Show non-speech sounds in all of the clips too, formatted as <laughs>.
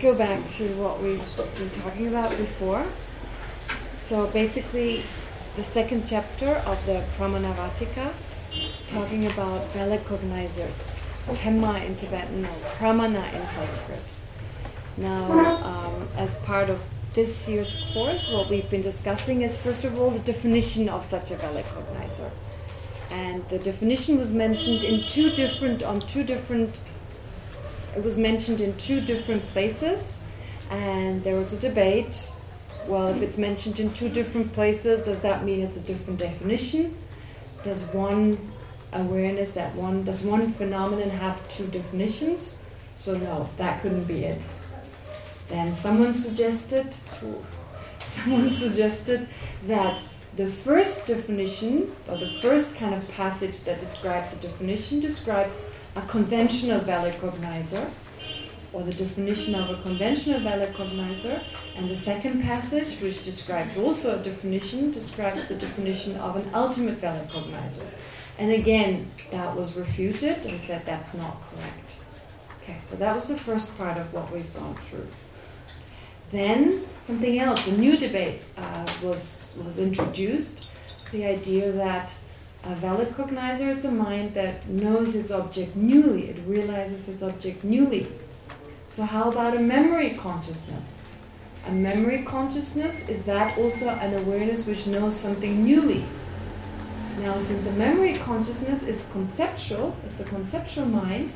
go back to what we've been talking about before. So basically, the second chapter of the Pramanavartika, talking about valid cognizers. In Tibetan or Pramana in Sanskrit. Now, um, as part of this year's course, what we've been discussing is, first of all, the definition of such a valid cognizer. And the definition was mentioned in two different, on two different, it was mentioned in two different places. And there was a debate, well, if it's mentioned in two different places, does that mean it's a different definition? Does one awareness, that one, does one phenomenon have two definitions? So no, that couldn't be it. Then someone suggested, <laughs> someone suggested that the first definition, or the first kind of passage that describes a definition, describes a conventional valid cognizer, or the definition of a conventional valid cognizer, and the second passage, which describes also a definition, describes the definition of an ultimate valid cognizer. And again, that was refuted and said that's not correct. Okay, so that was the first part of what we've gone through. Then something else, a new debate uh, was was introduced. The idea that a valid cognizer is a mind that knows its object newly, it realizes its object newly. So how about a memory consciousness? A memory consciousness, is that also an awareness which knows something newly? Now, since a memory consciousness is conceptual, it's a conceptual mind,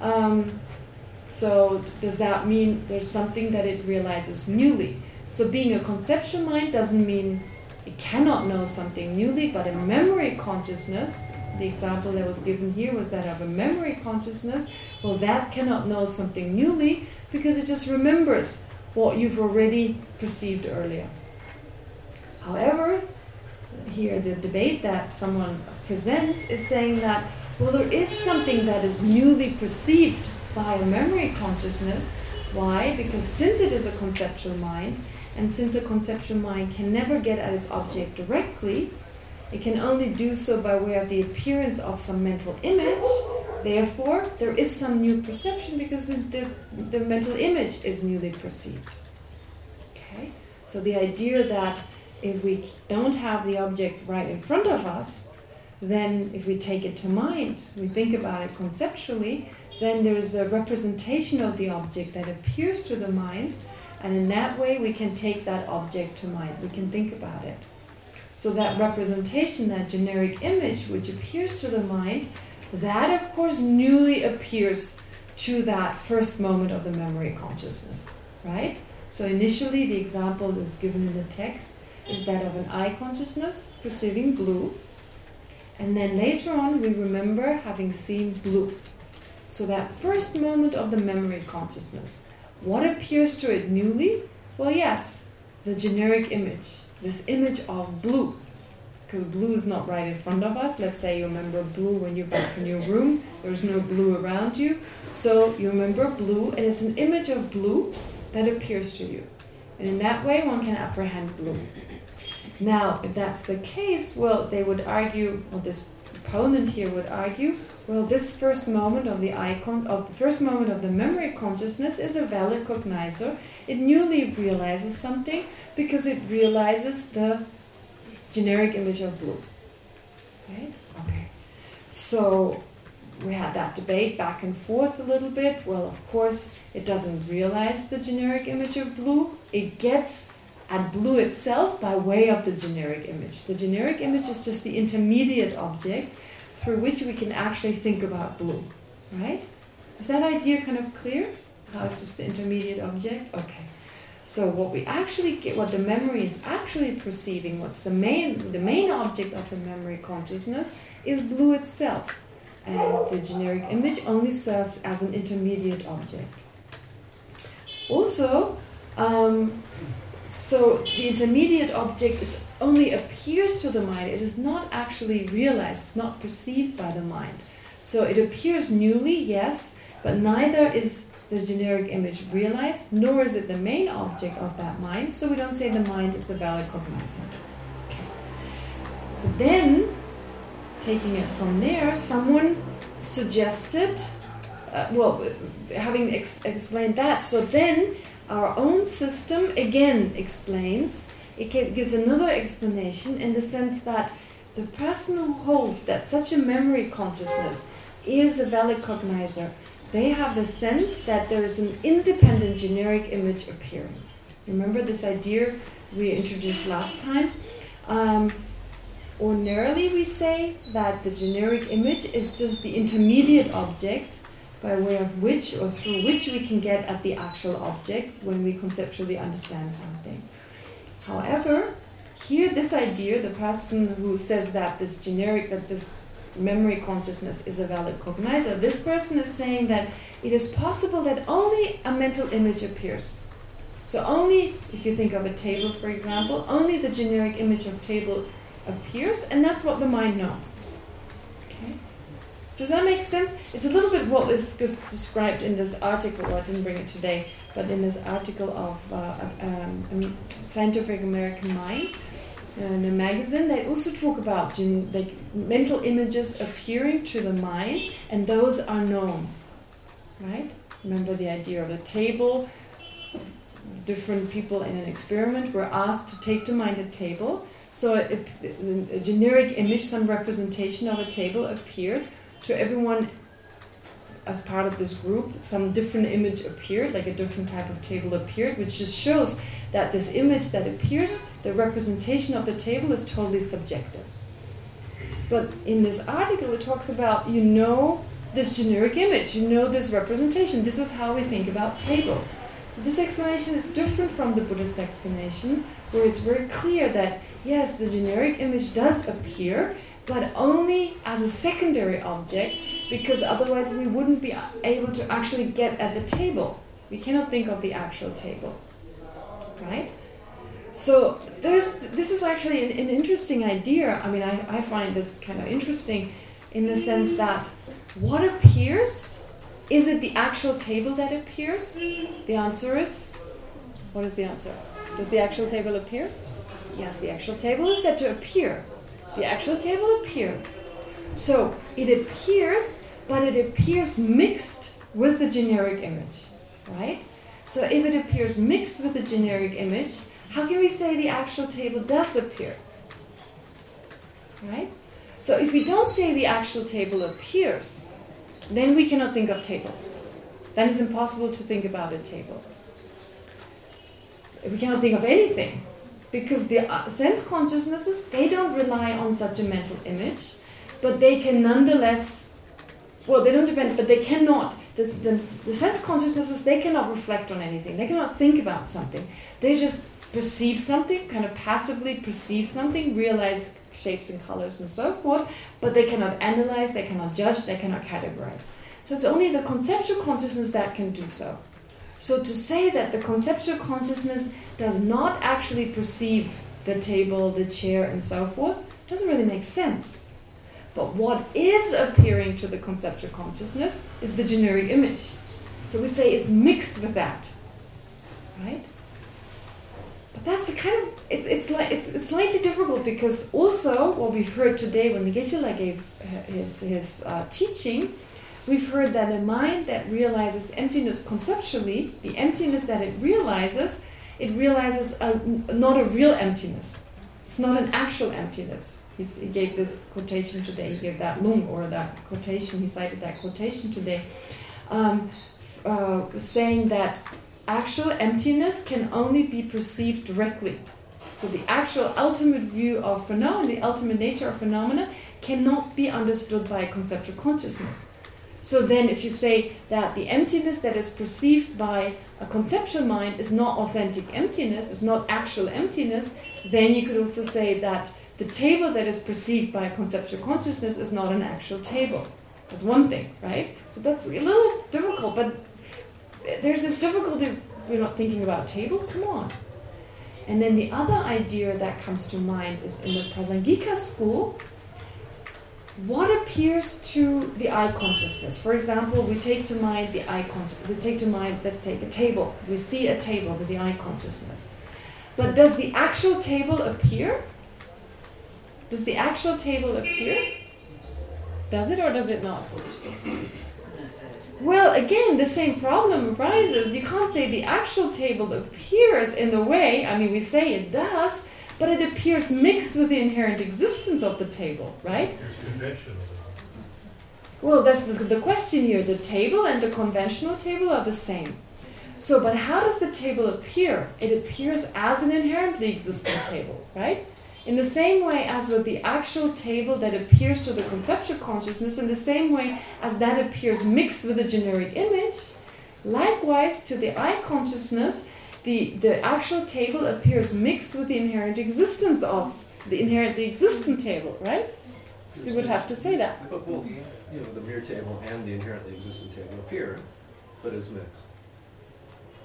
um, so does that mean there's something that it realizes newly? So being a conceptual mind doesn't mean it cannot know something newly, but a memory consciousness, the example that was given here was that of a memory consciousness, well that cannot know something newly because it just remembers what you've already perceived earlier. However, here the debate that someone presents is saying that, well there is something that is newly perceived by a memory consciousness. Why? Because since it is a conceptual mind, and since a conceptual mind can never get at its object directly, it can only do so by way of the appearance of some mental image. Therefore, there is some new perception because the, the, the mental image is newly perceived. Okay? So the idea that if we don't have the object right in front of us, then if we take it to mind, we think about it conceptually, then there's a representation of the object that appears to the mind, and in that way we can take that object to mind. We can think about it. So that representation, that generic image which appears to the mind, that of course newly appears to that first moment of the memory consciousness, right? So initially the example that's given in the text is that of an eye consciousness perceiving blue, and then later on we remember having seen blue. So that first moment of the memory consciousness, what appears to it newly? Well, yes, the generic image, this image of blue. Because blue is not right in front of us. Let's say you remember blue when you're back in your room. There's no blue around you. So you remember blue, and it's an image of blue that appears to you. And in that way, one can apprehend blue. Now, if that's the case, well, they would argue, well, this opponent here would argue, well, this first moment of the icon, of the first moment of the memory consciousness is a valid cognizer. It newly realizes something because it realizes the generic image of blue. Right? Okay. So we had that debate back and forth a little bit. Well, of course, it doesn't realize the generic image of blue. It gets at blue itself by way of the generic image. The generic image is just the intermediate object through which we can actually think about blue, right? Is that idea kind of clear? How it's just the intermediate object? Okay. So what we actually get, what the memory is actually perceiving, what's the main, the main object of the memory consciousness is blue itself. And the generic image only serves as an intermediate object. Also, um, so the intermediate object is only appears to the mind. It is not actually realized. It's not perceived by the mind. So it appears newly, yes, but neither is the generic image realized, nor is it the main object of that mind. So we don't say the mind is a valid cognizer. Okay. Then, taking it from there, someone suggested uh, well, having ex explained that, so then our own system again explains, it gives another explanation in the sense that the person who holds that such a memory consciousness is a valid cognizer, they have the sense that there is an independent generic image appearing. Remember this idea we introduced last time? Um, ordinarily we say that the generic image is just the intermediate object by way of which or through which we can get at the actual object when we conceptually understand something. However, here this idea, the person who says that this generic, that this memory consciousness is a valid cognizer, this person is saying that it is possible that only a mental image appears. So only, if you think of a table, for example, only the generic image of table appears, and that's what the mind knows. Okay? Does that make sense? It's a little bit what is described in this article, I didn't bring it today, but in this article of uh, um, Scientific American Mind, in a magazine, they also talk about like mental images appearing to the mind, and those are known, right? Remember the idea of a table. Different people in an experiment were asked to take to mind a table. So a, a generic image, some representation of a table appeared to everyone as part of this group. Some different image appeared, like a different type of table appeared, which just shows that this image that appears, the representation of the table is totally subjective. But in this article, it talks about, you know this generic image, you know this representation. This is how we think about table. So this explanation is different from the Buddhist explanation, where it's very clear that, yes, the generic image does appear, but only as a secondary object, because otherwise we wouldn't be able to actually get at the table. We cannot think of the actual table right? So there's this is actually an, an interesting idea. I mean, I, I find this kind of interesting in the sense that what appears, is it the actual table that appears? The answer is, what is the answer? Does the actual table appear? Yes, the actual table is said to appear. The actual table appears. So it appears, but it appears mixed with the generic image, right? So if it appears mixed with the generic image, how can we say the actual table does appear? Right? So if we don't say the actual table appears, then we cannot think of table. Then it's impossible to think about a table. We cannot think of anything. Because the uh, sense consciousnesses, they don't rely on such a mental image, but they can nonetheless, well, they don't depend, but they cannot the, the, the sense consciousnesses, they cannot reflect on anything. They cannot think about something. They just perceive something, kind of passively perceive something, realize shapes and colors and so forth, but they cannot analyze, they cannot judge, they cannot categorize. So it's only the conceptual consciousness that can do so. So to say that the conceptual consciousness does not actually perceive the table, the chair, and so forth, doesn't really make sense. But what is appearing to the conceptual consciousness is the generic image. So we say it's mixed with that, right? But that's a kind of it's it's like it's, it's slightly difficult because also what we've heard today when Geshe-la gave his his uh, teaching, we've heard that a mind that realizes emptiness conceptually, the emptiness that it realizes, it realizes a, not a real emptiness. It's not an actual emptiness He's, he gave this quotation today, he gave that lung, or that quotation, he cited that quotation today, um, uh, saying that actual emptiness can only be perceived directly. So the actual ultimate view of phenomena, the ultimate nature of phenomena, cannot be understood by a conceptual consciousness. So then if you say that the emptiness that is perceived by a conceptual mind is not authentic emptiness, is not actual emptiness, then you could also say that the table that is perceived by conceptual consciousness is not an actual table. That's one thing, right? So that's a little difficult, but there's this difficulty, we're not thinking about table, come on. And then the other idea that comes to mind is in the Prasangika school, what appears to the eye consciousness? For example, we take to mind the eye consciousness. We take to mind, let's say, the table. We see a table with the eye consciousness. But does the actual table appear? Does the actual table appear? Does it or does it not? Well, again, the same problem arises. You can't say the actual table appears in the way, I mean, we say it does, but it appears mixed with the inherent existence of the table, right? Well, that's the, the question here. The table and the conventional table are the same. So, but how does the table appear? It appears as an inherently existing table, right? In the same way as with the actual table that appears to the conceptual consciousness, in the same way as that appears mixed with a generic image, likewise to the eye consciousness, the, the actual table appears mixed with the inherent existence of the inherently existent table, right? You would have to say that. But both, you know, the mirror table and the inherently existent table appear, but is mixed.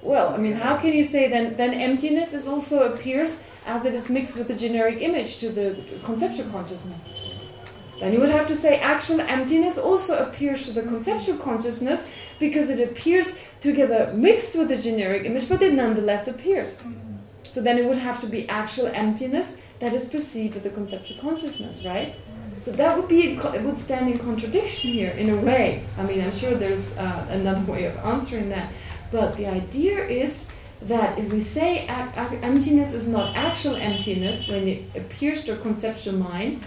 Well, I mean, how can you say then then emptiness is also appears as it is mixed with the generic image to the conceptual consciousness? Then you would have to say actual emptiness also appears to the conceptual consciousness because it appears together mixed with the generic image, but it nonetheless appears. So then it would have to be actual emptiness that is perceived with the conceptual consciousness, right? So that would be it would stand in contradiction here in a way. I mean, I'm sure there's uh, another way of answering that. But the idea is that if we say emptiness is not actual emptiness when it appears to a conceptual mind,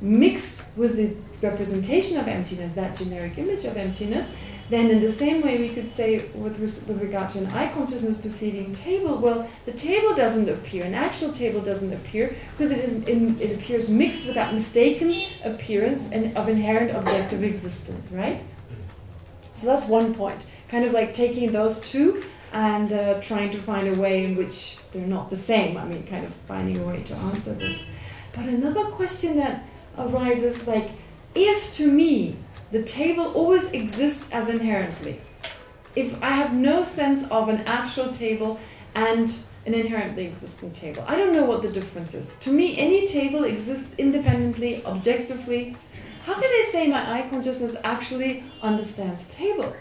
mixed with the representation of emptiness, that generic image of emptiness, then in the same way we could say with, with regard to an eye consciousness perceiving table, well, the table doesn't appear, an actual table doesn't appear because it is in, it appears mixed with that mistaken appearance and of inherent objective existence, right? So that's one point kind of like taking those two and uh, trying to find a way in which they're not the same. I mean, kind of finding a way to answer this. But another question that arises, like, if to me the table always exists as inherently, if I have no sense of an actual table and an inherently existing table, I don't know what the difference is. To me, any table exists independently, objectively. How can I say my eye consciousness actually understands table?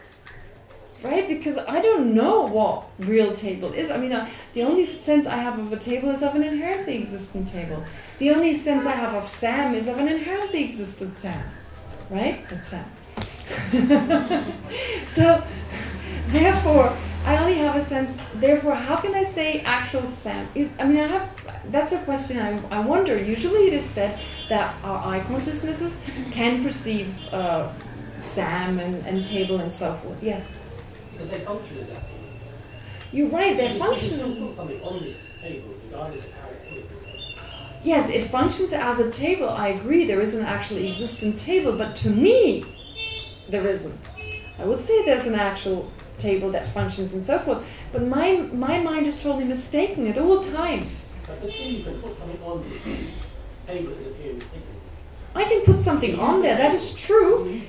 Right? Because I don't know what real table is. I mean, uh, the only sense I have of a table is of an inherently existent table. The only sense I have of Sam is of an inherently existent Sam, right? That's Sam. <laughs> so, therefore, I only have a sense. Therefore, how can I say actual Sam? I mean, I have. That's a question I, I wonder. Usually, it is said that our eye consciousnesses can perceive uh, Sam and, and table and so forth. Yes because they function as that. You're right, they function as something on this table, regardless of how it Yes, it functions as a table. I agree. There is an actually existent table, but to me, there isn't. I would say there's an actual table that functions and so forth, but my my mind is totally mistaken at all times. But the thing you can put something on this table is appearing I can put something on there. That is true.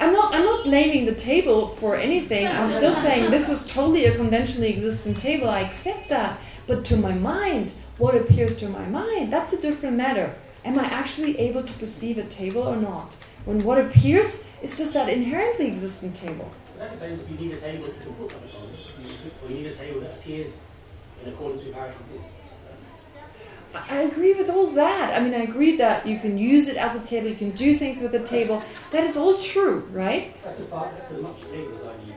I'm not. I'm not blaming the table for anything. I'm still saying this is totally a conventionally existing table. I accept that. But to my mind, what appears to my mind, that's a different matter. Am I actually able to perceive a table or not? When what appears is just that inherently existing table. That depends if you need a table to put something on, or you need a table that appears in accordance with how it exists. I agree with all that. I mean, I agree that you can use it as a table, you can do things with a table. That is all true, right? That's as, far, that's as much table as I need.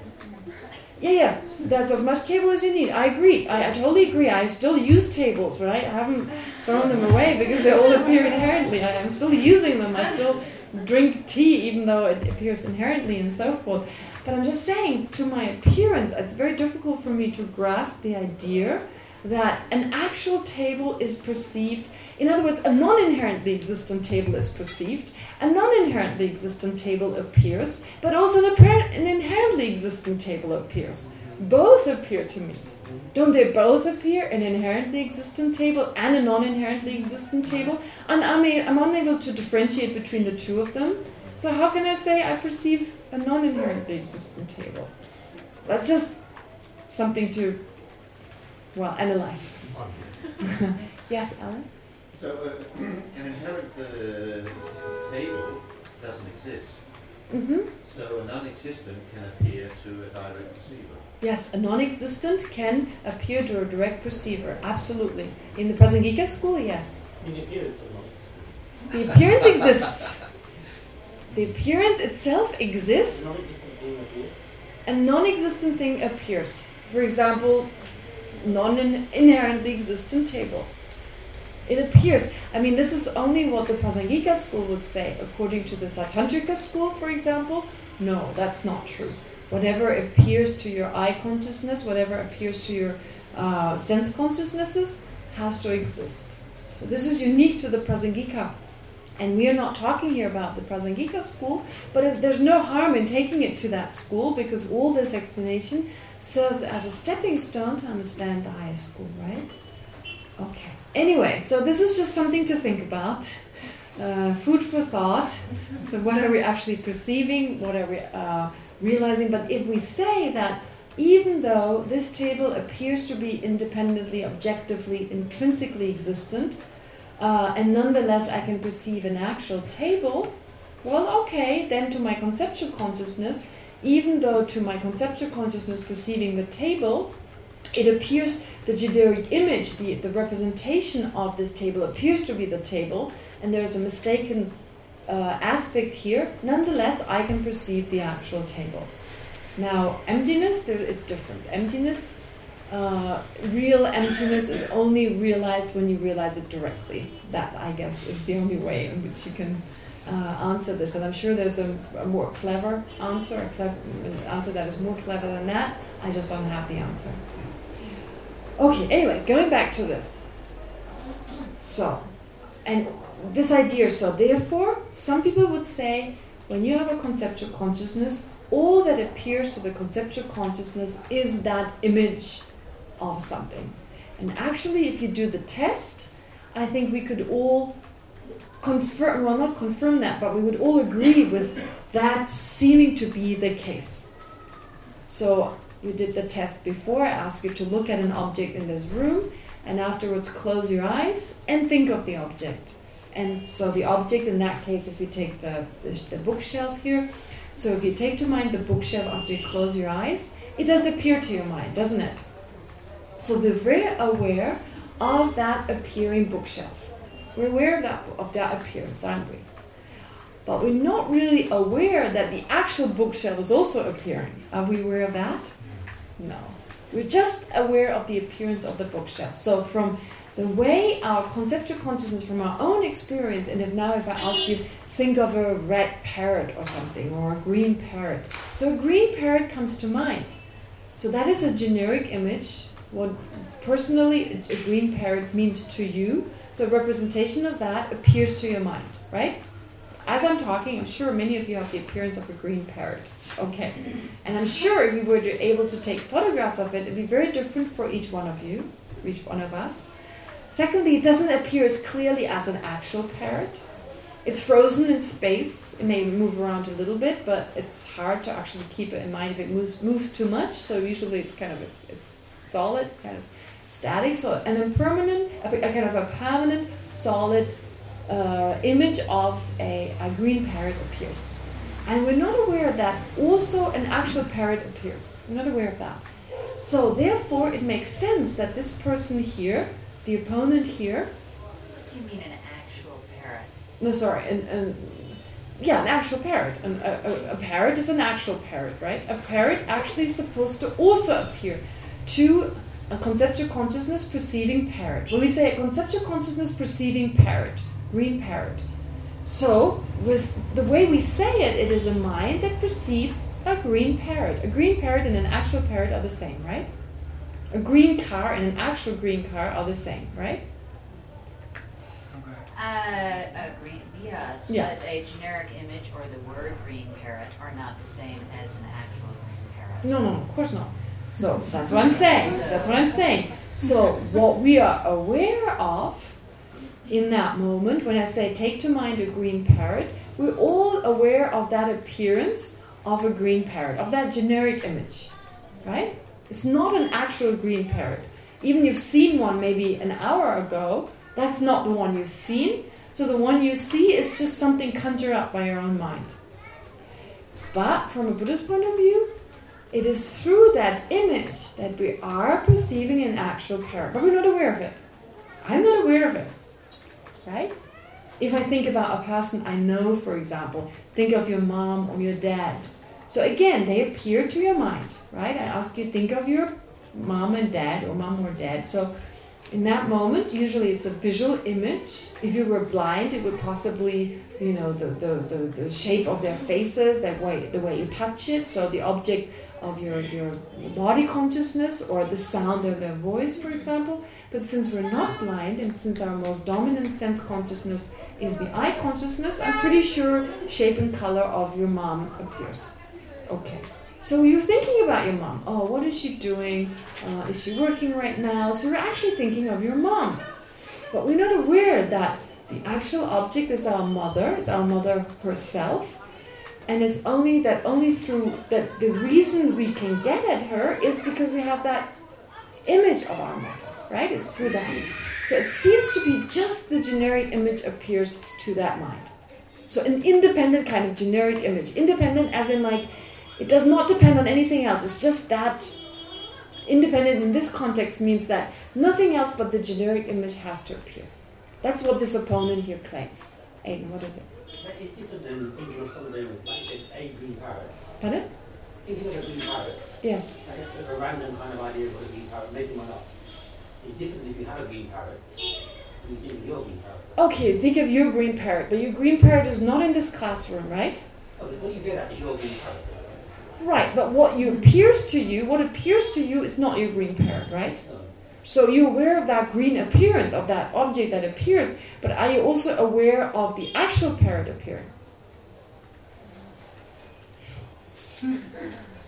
Yeah, yeah, that's as much table as you need. I agree. I, I totally agree. I still use tables, right? I haven't thrown them away because they all appear inherently. I, I'm still using them. I still drink tea even though it appears inherently and so forth. But I'm just saying, to my appearance, it's very difficult for me to grasp the idea that an actual table is perceived, in other words, a non-inherently existent table is perceived, a non-inherently existent table appears, but also an, an inherently existent table appears. Both appear to me. Don't they both appear, an inherently existent table and a non-inherently existent table? And I'm, I'm unable to differentiate between the two of them. So how can I say I perceive a non-inherently existent table? That's just something to well, analyze. <laughs> yes, Alan? So uh, <clears throat> an inherent uh, existent table doesn't exist. Mm -hmm. So a non-existent can appear to a direct perceiver. Yes, a non-existent can appear to a direct perceiver. Absolutely. In the Prasangika school, yes. In the appearance of The appearance exists. The appearance itself exists. a non-existent thing appears. For example, non-inherently existent table. It appears. I mean, this is only what the Prasangika school would say. According to the Sautrantika school, for example, no, that's not true. Whatever appears to your eye consciousness, whatever appears to your uh, sense consciousnesses, has to exist. So this is unique to the Prasangika. And we are not talking here about the Prasangika school, but there's no harm in taking it to that school because all this explanation serves as a stepping stone to understand the higher school, right? Okay. Anyway, so this is just something to think about. Uh, food for thought. So what are we actually perceiving? What are we uh, realizing? But if we say that even though this table appears to be independently, objectively, intrinsically existent, uh, and nonetheless I can perceive an actual table, well, okay, then to my conceptual consciousness, even though to my conceptual consciousness perceiving the table, it appears the generic image, the, the representation of this table appears to be the table, and there's a mistaken uh, aspect here, nonetheless I can perceive the actual table. Now, emptiness, there, it's different. Emptiness, uh, real emptiness is only realized when you realize it directly. That, I guess, is the only way in which you can uh, answer this. And I'm sure there's a, a more clever answer, a clever answer that is more clever than that. I just don't have the answer. Okay, anyway, going back to this. So, and this idea, so therefore, some people would say, when you have a conceptual consciousness, all that appears to the conceptual consciousness is that image of something. And actually, if you do the test, I think we could all confirm, well, not confirm that, but we would all agree with that seeming to be the case. So you did the test before, I asked you to look at an object in this room, and afterwards close your eyes and think of the object. And so the object, in that case, if you take the, the, the bookshelf here, so if you take to mind the bookshelf after you close your eyes, it does appear to your mind, doesn't it? So we're very aware of that appearing bookshelf. We're aware of that, of that appearance, aren't we? But we're not really aware that the actual bookshelf is also appearing. Are we aware of that? No. We're just aware of the appearance of the bookshelf. So from the way our conceptual consciousness from our own experience, and if now if I ask you, think of a red parrot or something, or a green parrot. So a green parrot comes to mind. So that is a generic image. What personally a green parrot means to you. So representation of that appears to your mind, right? As I'm talking, I'm sure many of you have the appearance of a green parrot. Okay. And I'm sure if we were able to take photographs of it, it'd be very different for each one of you, each one of us. Secondly, it doesn't appear as clearly as an actual parrot. It's frozen in space. It may move around a little bit, but it's hard to actually keep it in mind if it moves moves too much. So usually it's kind of it's it's solid, kind of static. So an impermanent, a, a kind of a permanent, solid uh, image of a, a green parrot appears. And we're not aware that also an actual parrot appears. We're not aware of that. So therefore, it makes sense that this person here, the opponent here... What do you mean an actual parrot? No, sorry. An, an, yeah, an actual parrot. An, a, a, parrot is an actual parrot, right? A parrot actually is supposed to also appear to a conceptual consciousness perceiving parrot. When we say a conceptual consciousness perceiving parrot, green parrot. So, with the way we say it, it is a mind that perceives a green parrot. A green parrot and an actual parrot are the same, right? A green car and an actual green car are the same, right? Uh, a green, yes, Yeah. but a generic image or the word green parrot are not the same as an actual green parrot. No, no, of course not. So, that's what I'm saying. That's what I'm saying. So, what we are aware of in that moment, when I say take to mind a green parrot, we're all aware of that appearance of a green parrot, of that generic image, right? It's not an actual green parrot. Even if you've seen one maybe an hour ago, that's not the one you've seen. So the one you see is just something conjured up by your own mind. But from a Buddhist point of view, it is through that image that we are perceiving an actual parrot, but we're not aware of it. I'm not aware of it right? If I think about a person I know, for example, think of your mom or your dad. So again, they appear to your mind, right? I ask you think of your mom and dad or mom or dad. So in that moment, usually it's a visual image. If you were blind, it would possibly, you know, the, the, the, the shape of their faces, that way, the way you touch it. So the object of your, your body consciousness or the sound of their voice, for example. But since we're not blind and since our most dominant sense consciousness is the eye consciousness, I'm pretty sure shape and color of your mom appears. Okay. So you're thinking about your mom. Oh, what is she doing? Uh, is she working right now? So we're actually thinking of your mom. But we're not aware that the actual object is our mother, is our mother herself. And it's only that only through that the reason we can get at her is because we have that image of our mother, right? It's through that. So it seems to be just the generic image appears to that mind. So an independent kind of generic image. Independent as in like it does not depend on anything else. It's just that independent in this context means that nothing else but the generic image has to appear. That's what this opponent here claims. Aiden, what is it? That is different than thinking of something like you said, a green parrot. Pardon? Thinking of a green parrot, Yes. like a, a random kind of idea of a green parrot, maybe one up, is different if you have a green parrot you think your green parrot. Okay, think of your green parrot, but your green parrot is not in this classroom, right? Oh, what you get at is your green parrot. Right, but what you appears to you, what appears to you is not your green parrot, right? Um, So you're aware of that green appearance, of that object that appears, but are you also aware of the actual parrot appearing?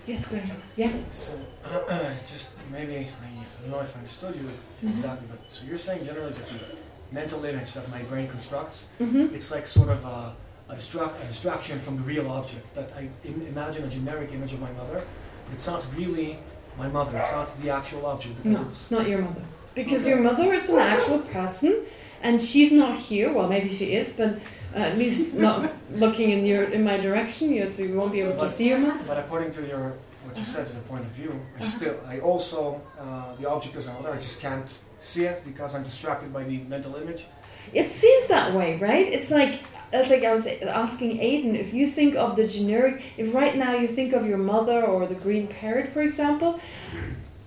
Yes, go ahead. Yeah? So, <clears throat> just maybe, I don't know if I understood you exactly, but so you're saying generally that the mental image that my brain constructs, Mm-hmm. it's like sort of a, a, distract, a distraction from the real object. That I Im- imagine a generic image of my mother, but it's not really my mother, it's not the actual object because No, it's. not your mother. Because your mother is an actual person, and she's not here. Well, maybe she is, but uh, at least not <laughs> looking in your in my direction. You, so you won't be able to see your mother. But according to your what you said to the point of view, I still I also uh, the object is another. I just can't see it because I'm distracted by the mental image. It seems that way, right? It's like it's like I was asking Aiden if you think of the generic. If right now you think of your mother or the green parrot, for example,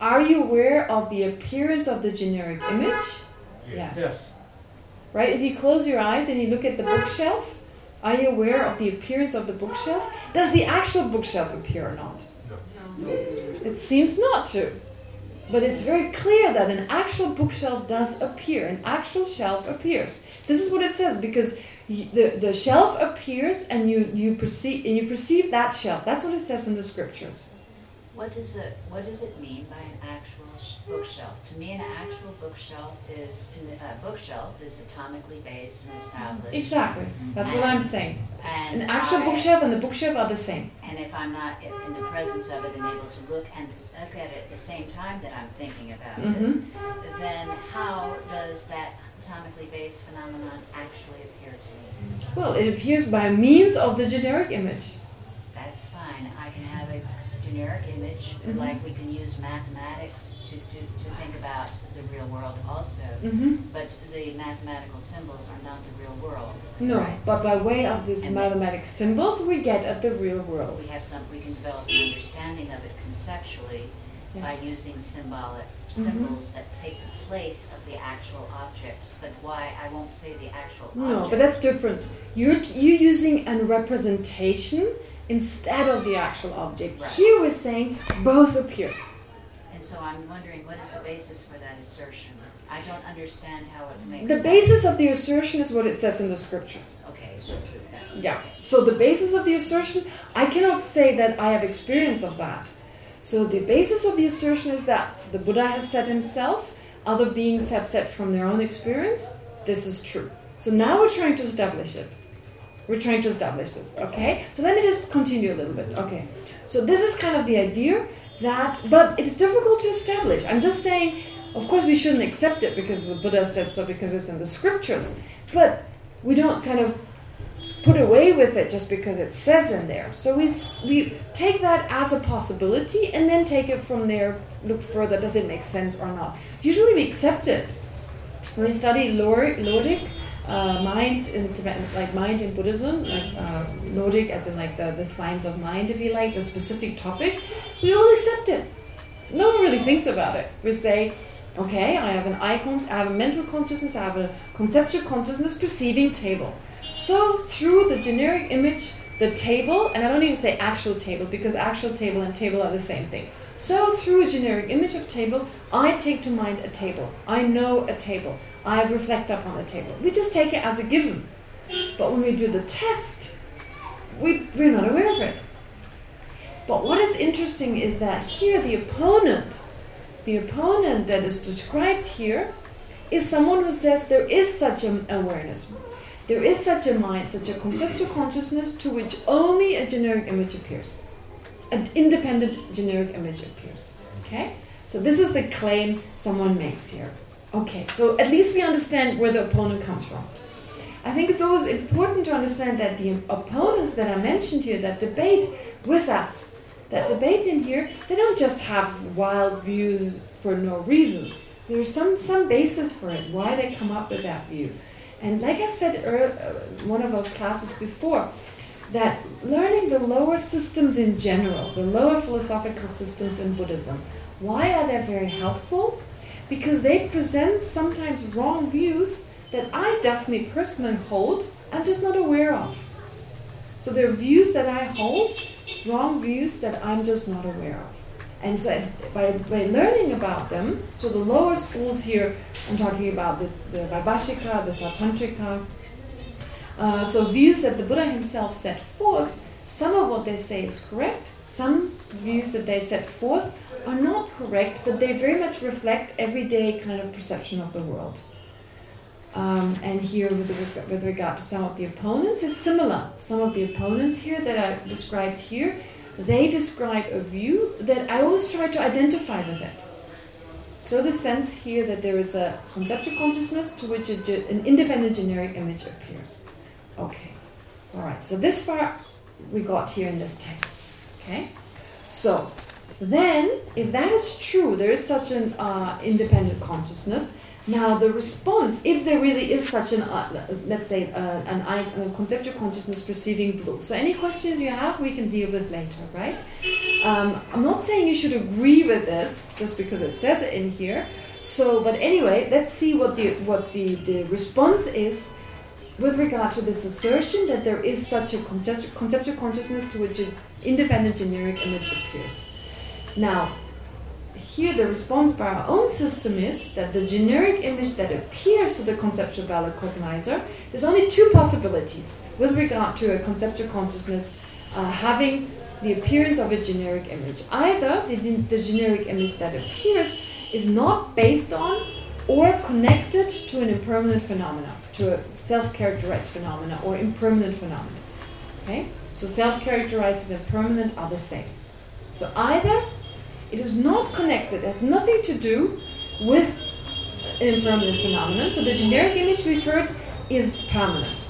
are you aware of the appearance of the generic image? Yes. Yes. Right? If you close your eyes and you look at the bookshelf, are you aware of the appearance of the bookshelf? Does the actual bookshelf appear or not? No. It seems not to. But it's very clear that an actual bookshelf does appear. An actual shelf appears. This is what it says because the, the shelf appears and you, you perceive and you perceive that shelf. That's what it says in the scriptures. What does it, what does it mean by an actual bookshelf? To me, an actual bookshelf is, a bookshelf is atomically based and established. Exactly. That's what I'm saying. An actual I- bookshelf and the bookshelf are the same. And if I'm not in the presence of it and able to look and look at it at the same time that I'm thinking about Mhm. it, then how does that atomically based phenomenon actually appear to me? Well, it appears by means of the generic image. That's fine. I can have a generic image, Mhm. like we can use mathematics to, to, to think about the real world also. Mm-hmm. But the mathematical symbols are not the real world. No, Right. but by way of these And- mathematic symbols, we get at the real world. We have some, we can develop an understanding of it conceptually Yeah. by using symbolic Mhm. symbols that take the place of the actual object. But why, I won't say the actual No, object. but that's different. You're you're using a representation instead of the actual object. Right. Here we're saying both appear. And so I'm wondering, what is the basis for that assertion? I don't understand how it makes The sense. basis of the assertion is what it says in the scriptures. Okay, it's just that. Yeah. So the basis of the assertion, I cannot say that I have experience of that. So the basis of the assertion is that the Buddha has said himself, other beings have said from their own experience, this is true. So now we're trying to establish it. We're trying to establish this, okay? So let me just continue a little bit, okay? So this is kind of the idea that, but it's difficult to establish. I'm just saying, of course we shouldn't accept it because the Buddha said so, because it's in the scriptures. But we don't kind of put away with it just because it says in there. So we we take that as a possibility and then take it from there, look further, does it make sense or not? Usually we accept it. When we study Lorig, uh, mind in Tibetan, like mind in Buddhism, like uh, Lorig, as in like the, the science of mind, if you like, the specific topic, we all accept it. No one really thinks about it. We say, okay, I have an icon, I have a mental consciousness, I have a conceptual consciousness perceiving table. So through the generic image, the table, and I don't need to say actual table because actual table and table are the same thing. So through a generic image of table, I take to mind a table. I know a table. I reflect upon a table. We just take it as a given. But when we do the test, we, we're not aware of it. But what is interesting is that here the opponent, the opponent that is described here, is someone who says there is such an awareness. There is such a mind, such a conceptual consciousness to which only a generic image appears. An independent generic image appears. Okay? So this is the claim someone makes here. Okay, so at least we understand where the opponent comes from. I think it's always important to understand that the opponents that are mentioned here, that debate with us, that debate in here, they don't just have wild views for no reason. There's some, some basis for it, why they come up with that view. And like I said uh, one of those classes before, that learning the lower systems in general, the lower philosophical systems in Buddhism, why are they very helpful? Because they present sometimes wrong views that I definitely personally hold, I'm just not aware of. So there are views that I hold, wrong views that I'm just not aware of. And so by, by learning about them, so the lower schools here, I'm talking about the, the Vaibhashika, the Sautrantika, uh, so views that the Buddha himself set forth, some of what they say is correct, some views that they set forth are not correct, but they very much reflect everyday kind of perception of the world. Um, and here, with, the, with regard to some of the opponents, it's similar. Some of the opponents here that are described here, they describe a view that I always try to identify with it. So the sense here that there is a conceptual consciousness to which an independent generic image appears. Okay. All right. So this far we got here in this text. Okay. So then, if that is true, there is such an uh, independent consciousness. Now, the response, if there really is such an, uh, let's say, uh, an uh, conceptual consciousness perceiving blue. So, any questions you have, we can deal with later, right? Um, I'm not saying you should agree with this just because it says it in here. So, but anyway, let's see what the what the the response is with regard to this assertion that there is such a conceptual consciousness to which an independent generic image appears. Now, here the response by our own system is that the generic image that appears to the conceptual valid cognizer, there's only two possibilities with regard to a conceptual consciousness uh, having the appearance of a generic image. Either the, the generic image that appears is not based on or connected to an impermanent phenomena, to a self-characterized phenomena or impermanent phenomena. Okay? So self-characterized and impermanent are the same. So either it is not connected, has nothing to do with an impermanent phenomenon. So the generic image we've heard is permanent.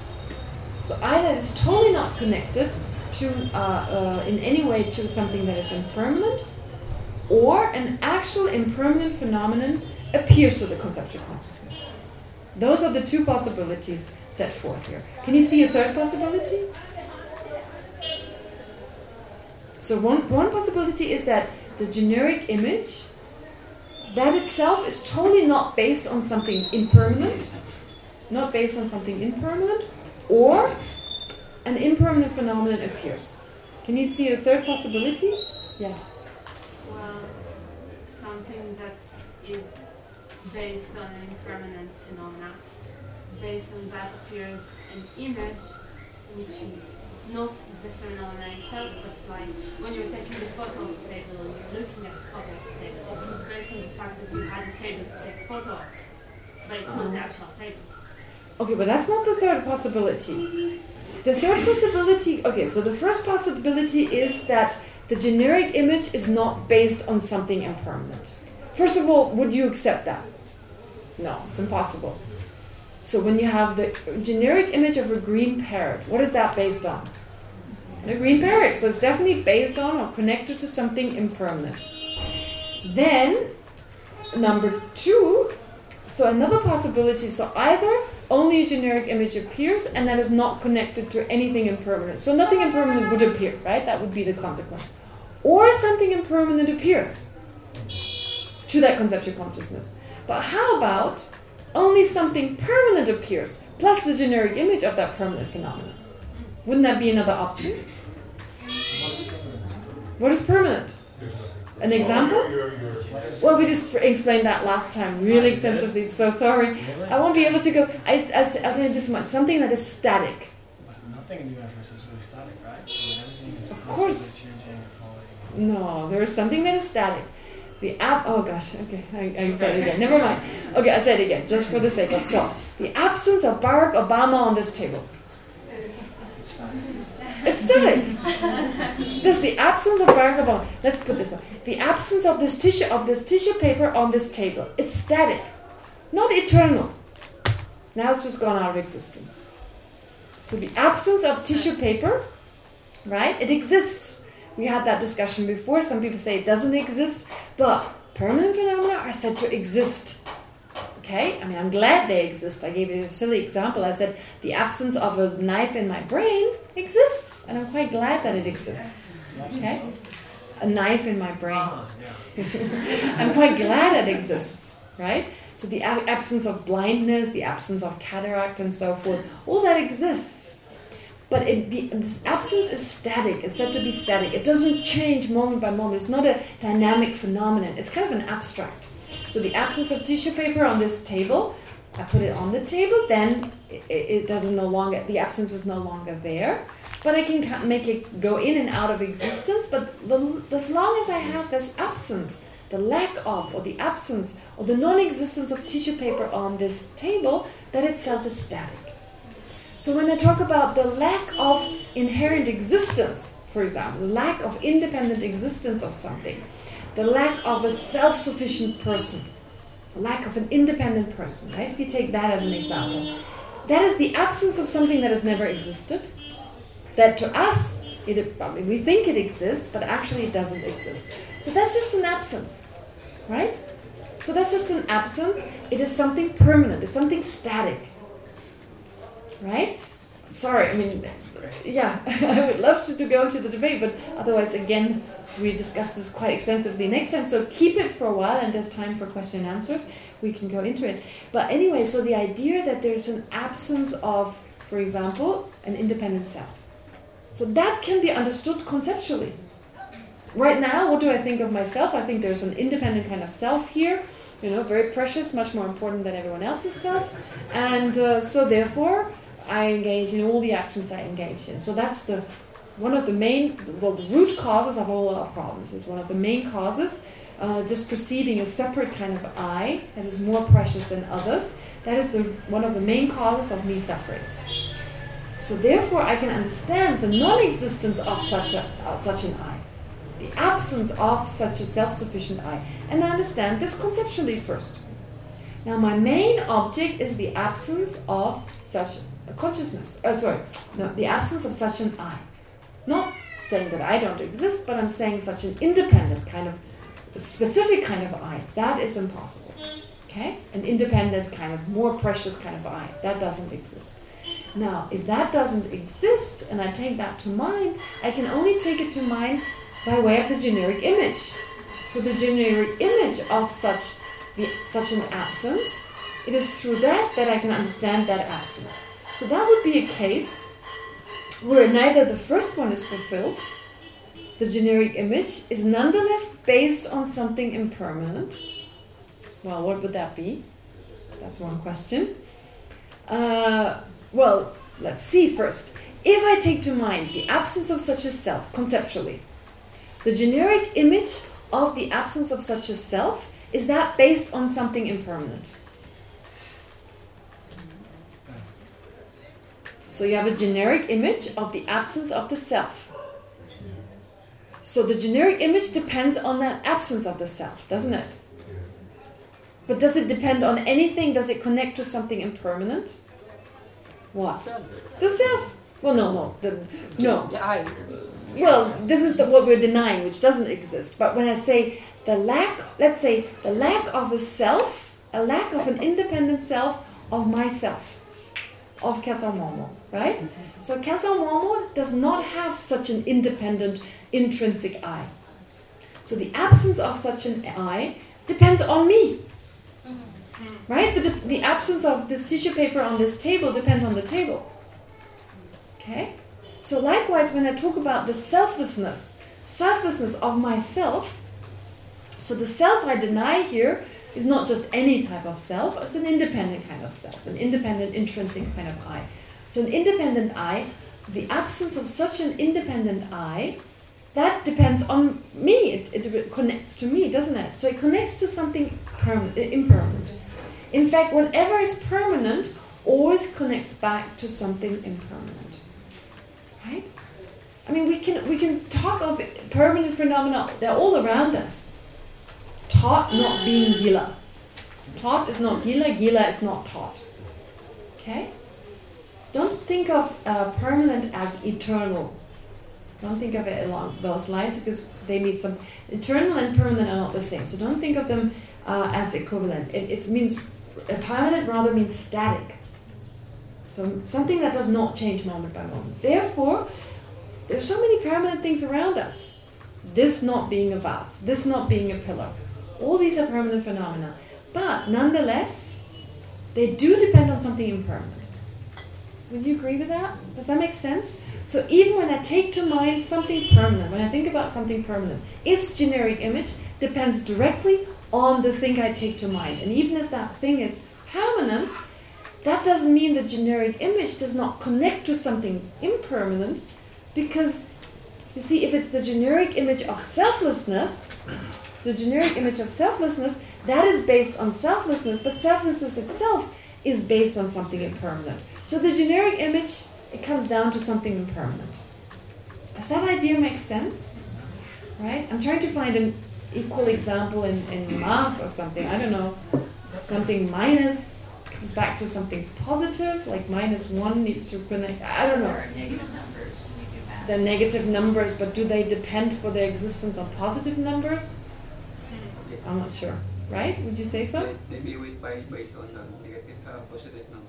So either it's totally not connected to uh, uh, in any way to something that is impermanent, or an actual impermanent phenomenon appears to the conceptual consciousness. Those are the two possibilities set forth here. Can you see a third possibility? So one, one possibility is that the generic image, that itself is totally not based on something impermanent, not based on something impermanent, or an impermanent phenomenon appears. Can you see a third possibility? Yes. Well, something that is based on an impermanent phenomena. Based on that appears an image which is not the phenomena itself, but like when you're taking the photo of the table and you're looking at the photo of the table, based on the fact that you had a table to take a photo of, but it's not the uh-huh. actual table. Okay, but that's not the third possibility. The third possibility, okay, so the first possibility is that the generic image is not based on something impermanent. First of all, would you accept that? No, it's impossible. So when you have the generic image of a green parrot, what is that based on? A green parrot. So it's definitely based on or connected to something impermanent. Then, number two, so another possibility, so either only a generic image appears and that is not connected to anything impermanent. So nothing impermanent would appear, right? That would be the consequence. Or something impermanent appears to that conceptual consciousness. But how about only something permanent appears, plus the generic image of that permanent phenomenon? Wouldn't that be another option? What is permanent? What is permanent? An example? Well, we just explained that last time really extensively, so sorry. I won't be able to go. I, I'll, s- I'll tell you this much. Something that is static. Nothing in the universe is really static, right? I mean, everything is Of course. changing and falling. No, there is something that is static. The app. Oh gosh. Okay, I, I said it again. Never mind. Okay, I said it again, just for the sake of so. The absence of Barack Obama on this table. It's static. It's static. this the absence of Barack Obama. Let's put this one. The absence of this tissue of this tissue paper on this table. It's static, not eternal. Now it's just gone out of existence. So the absence of tissue paper, right? It exists. We had that discussion before. Some people say it doesn't exist, but permanent phenomena are said to exist. Okay? I mean, I'm glad they exist. I gave you a silly example. I said the absence of a knife in my brain exists, and I'm quite glad that it exists. Okay? A knife in my brain. <laughs> I'm quite glad it exists, right? So the absence of blindness, the absence of cataract and so forth, all that exists. But it, the, this absence is static. It's said to be static. It doesn't change moment by moment. It's not a dynamic phenomenon. It's kind of an abstract. So the absence of tissue paper on this table, I put it on the table, then it, it doesn't no longer, the absence is no longer there. But I can ca- make it go in and out of existence. But the, as long as I have this absence, the lack of, or the absence, or the non-existence of tissue paper on this table, that itself is static. So when I talk about the lack of inherent existence, for example, the lack of independent existence of something, the lack of a self-sufficient person, the lack of an independent person, right? If you take that as an example, that is the absence of something that has never existed, that to us, it, I mean, we think it exists, but actually it doesn't exist. So that's just an absence, right? So that's just an absence. It is something permanent. It's something static, right? Sorry, I mean, yeah, <laughs> I would love to, to go into the debate, but otherwise, again, we discussed this quite extensively next time. So keep it for a while, and there's time for question and answers. We can go into it. But anyway, so the idea that there's an absence of, for example, an independent self. So that can be understood conceptually. Right now, what do I think of myself? I think there's an independent kind of self here, you know, very precious, much more important than everyone else's self. And uh, so therefore, I engage in all the actions I engage in. So that's the one of the main, well, the root causes of all our problems is one of the main causes, uh, just perceiving a separate kind of I that is more precious than others. That is the one of the main causes of me suffering. So therefore, I can understand the non-existence of such a uh, such an I, the absence of such a self-sufficient I, and I understand this conceptually first. Now, my main object is the absence of such a consciousness. Uh, sorry, no, the absence of such an I. Not saying that I don't exist, but I'm saying such an independent kind of, specific kind of I. That is impossible. Okay, an independent kind of more precious kind of I that doesn't exist. Now, if that doesn't exist and I take that to mind, I can only take it to mind by way of the generic image. So the generic image of such the, such an absence, it is through that that I can understand that absence. So that would be a case where neither the first one is fulfilled, the generic image is nonetheless based on something impermanent. Well, what would that be? That's one question. Uh, well, let's see first. If I take to mind the absence of such a self, conceptually, the generic image of the absence of such a self, is that based on something impermanent? So you have a generic image of the absence of the self. So the generic image depends on that absence of the self, doesn't it? But does it depend on anything? Does it connect to something impermanent? What? The self. Well, no, no. The, no. Well, this is the, what we're denying, which doesn't exist. But when I say the lack, let's say the lack of a self, a lack of an independent self of myself. Of Kelsang Wangmo, right? So Kelsang Wangmo does not have such an independent, intrinsic I. So the absence of such an I depends on me. Right? The, the absence of this tissue paper on this table depends on the table. Okay? So likewise, when I talk about the selflessness, selflessness of myself, so the self I deny here is not just any type of self, it's an independent kind of self, an independent, intrinsic kind of I. So an independent I, the absence of such an independent I, that depends on me. It, it connects to me, doesn't it? So it connects to something uh, impermanent. In fact, whatever is permanent always connects back to something impermanent. Right? I mean, we can we can talk of permanent phenomena. They're all around us. Todd not being Gila. Todd is not Gila. Gila is not Todd. Okay. Don't think of uh, permanent as eternal. Don't think of it along those lines because they mean some eternal and permanent are not the same. So don't think of them uh, as equivalent. It, it means permanent rather means static. So something that does not change moment by moment. Therefore, there's so many permanent things around us. This not being a vase, this not being a pillar. All these are permanent phenomena. But nonetheless, they do depend on something impermanent. Would you agree with that? Does that make sense? So even when I take to mind something permanent, when I think about something permanent, its generic image depends directly on the thing I take to mind. And even if that thing is permanent, that doesn't mean the generic image does not connect to something impermanent because, you see, if it's the generic image of selflessness, the generic image of selflessness, that is based on selflessness, but selflessness itself is based on something impermanent. So the generic image, it comes down to something impermanent. Does that idea make sense? Right? I'm trying to find an equal example in, in math or something. I don't know. Something minus comes back to something positive, like minus one needs to connect. I don't know. There negative numbers when you do math. They're negative numbers, but do they depend for their existence on positive numbers? Yes. I'm not sure. Right? Would you say so? Maybe they be with by, based on negative, uh, positive number.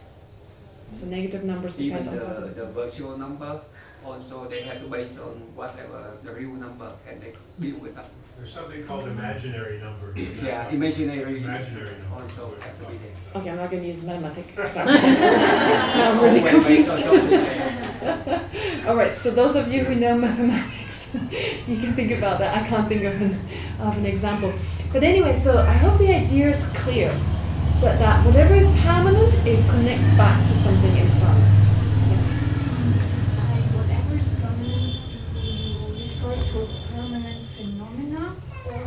So negative numbers depend Even on the, positive. the virtual number, also they have to base on whatever the real number and they deal with that. There's something called imaginary numbers. Yeah, one- imaginary Imaginary numbers. also have to be there. Okay, I'm not going to use mathematics. <laughs> Sorry. <laughs> no, I'm really Always based on confused. <laughs> All right, so those of you who know mathematics, you can think about that. I can't think of an, of an example. But anyway, so I hope the idea is clear. So that whatever is permanent, it connects back to something impermanent. Yes. By whatever is permanent, do you refer to permanent phenomena or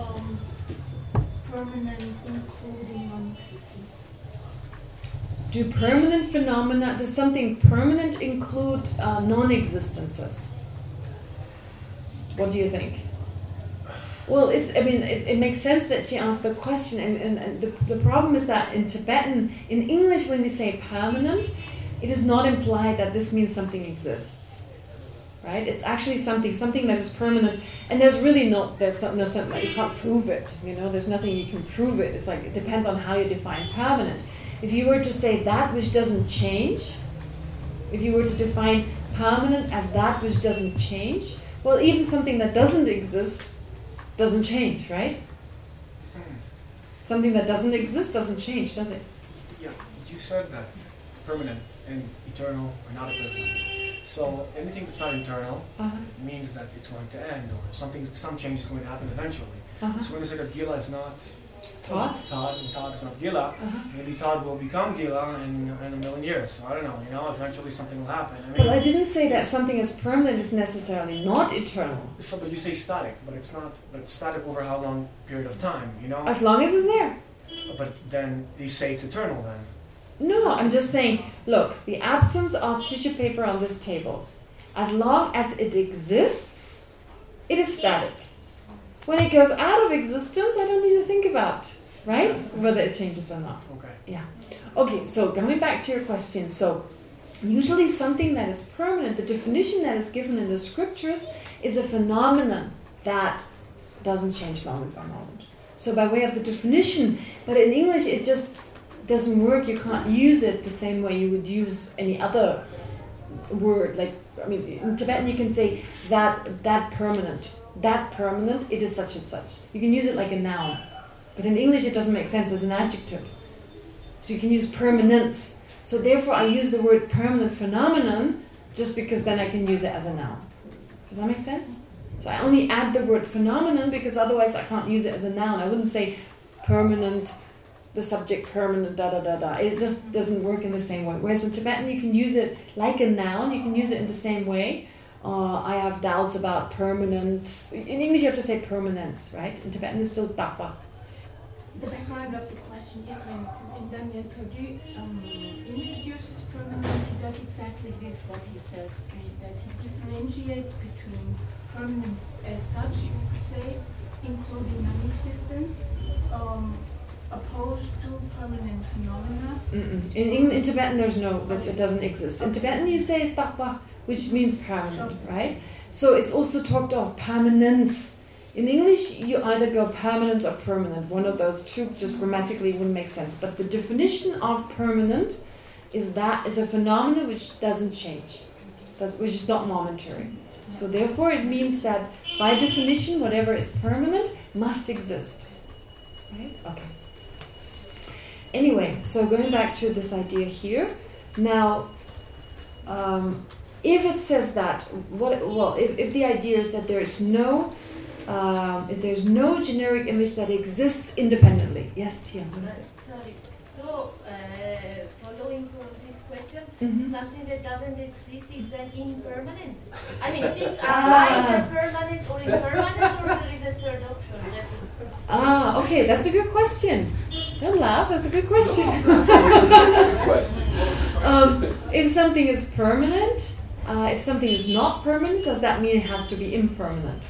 um, permanent including non-existence? Do permanent phenomena, does something permanent include uh, non-existences? What do you think? Well, it's, I mean, it, it makes sense that she asked the question, and, and, and the, the problem is that in Tibetan, in English, when we say permanent, it is not implied that this means something exists, right? It's actually something, something that is permanent, and there's really not, there's something, there's something like you can't prove it, you know, there's nothing you can prove it. It's like, it depends on how you define permanent. If you were to say that which doesn't change, if you were to define permanent as that which doesn't change, well, even something that doesn't exist doesn't change, right? Something that doesn't exist doesn't change, does it? Yeah, you said that permanent and eternal are not equivalent. So anything that's not eternal Uh-huh. means that it's going to end, or something, some change is going to happen eventually. Uh-huh. So when say that Gila is not Todd? Todd, and Todd is not Gila, Uh-huh. maybe Todd will become Gila in, in a million years. So I don't know. You know, eventually something will happen. I mean, Well, I didn't say that something is permanent is necessarily not eternal. so, but you say static, but it's not. But static over how long period of time? You know. As long as it's there. But then you say it's eternal then. No, I'm just saying, look, the absence of tissue paper on this table, as long as it exists, it is static. When it goes out of existence, I don't need to think about, right? Whether it changes or not. Okay. Yeah. Okay, so coming back to your question, so usually something that is permanent, the definition that is given in the scriptures is a phenomenon that doesn't change moment by moment. So by way of the definition, but in English it just doesn't work. You can't use it the same way you would use any other word. Like I mean, in Tibetan you can say that that permanent, that permanent. It is such and such. You can use it like a noun, but in English it doesn't make sense as an adjective. So you can use permanence. So therefore I use the word permanent phenomenon just because then I can use it as a noun. Does that make sense? So I only add the word phenomenon because otherwise I can't use it as a noun. I wouldn't say permanent, the subject permanent, da da da da. It just doesn't work in the same way. Whereas in Tibetan you can use it like a noun, you can use it in the same way. Uh, I have doubts about permanence. In English you have to say permanence, right? In Tibetan it's still tapa. The background of the question is when, when Daniel Perdue um, introduces permanence, he does exactly this, what he says, that he differentiates between permanence as such, you could say, including non-existence, um, opposed to permanent phenomena. Mm -mm. In, in, in, Tibetan, there's no, it doesn't exist. In Tibetan, you say tapa, which means permanent, right? So it's also talked of permanence. In English, you either go permanent or permanent. One of those two just grammatically wouldn't make sense. But the definition of permanent is that is a phenomenon which doesn't change, which is not momentary. So therefore it means that by definition whatever is permanent must exist. Right? Okay. Anyway, so going back to this idea here. Now, um, if it says that, what? Well, if, if the idea is that there is no, um, if there's no generic image that exists independently. Yes, Tia. Sorry. So, uh, following from this question, mm -hmm. something that doesn't exist is then impermanent. I mean, <laughs> things are ah. either permanent or impermanent, or there is a third option. Ah, okay, that's a good question. Don't laugh, that's a good question. <laughs> um, if something is permanent, uh, if something is not permanent, does that mean it has to be impermanent?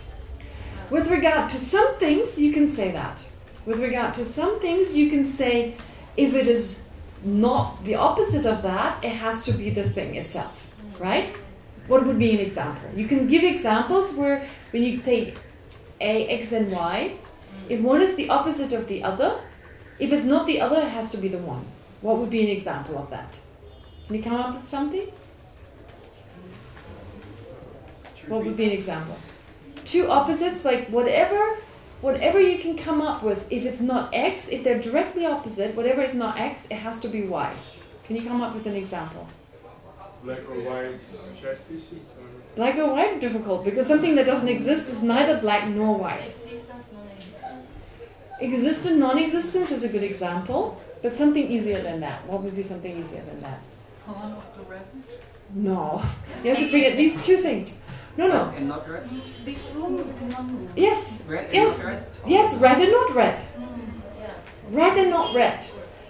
With regard to some things, you can say that. With regard to some things, you can say if it is not the opposite of that, it has to be the thing itself, right? What would be an example? You can give examples where when you take A, X, and Y, if one is the opposite of the other, if it's not the other, it has to be the one. What would be an example of that? Can you come up with something? What would be an example? Two opposites, like whatever whatever you can come up with, if it's not X, if they're directly opposite, whatever is not X, it has to be Y. Can you come up with an example? Black or white chess pieces? Or? Black or white? Difficult, because something that doesn't exist is neither black nor white. Existence, non-existence. Existent, non-existence is a good example, but something easier than that. What would be something easier than that? Color of the red? No. You have to bring at least two things. No, no. And not red? This room Yes. Red and yes. not red? Yes, red and not red. Mm, Red and not red.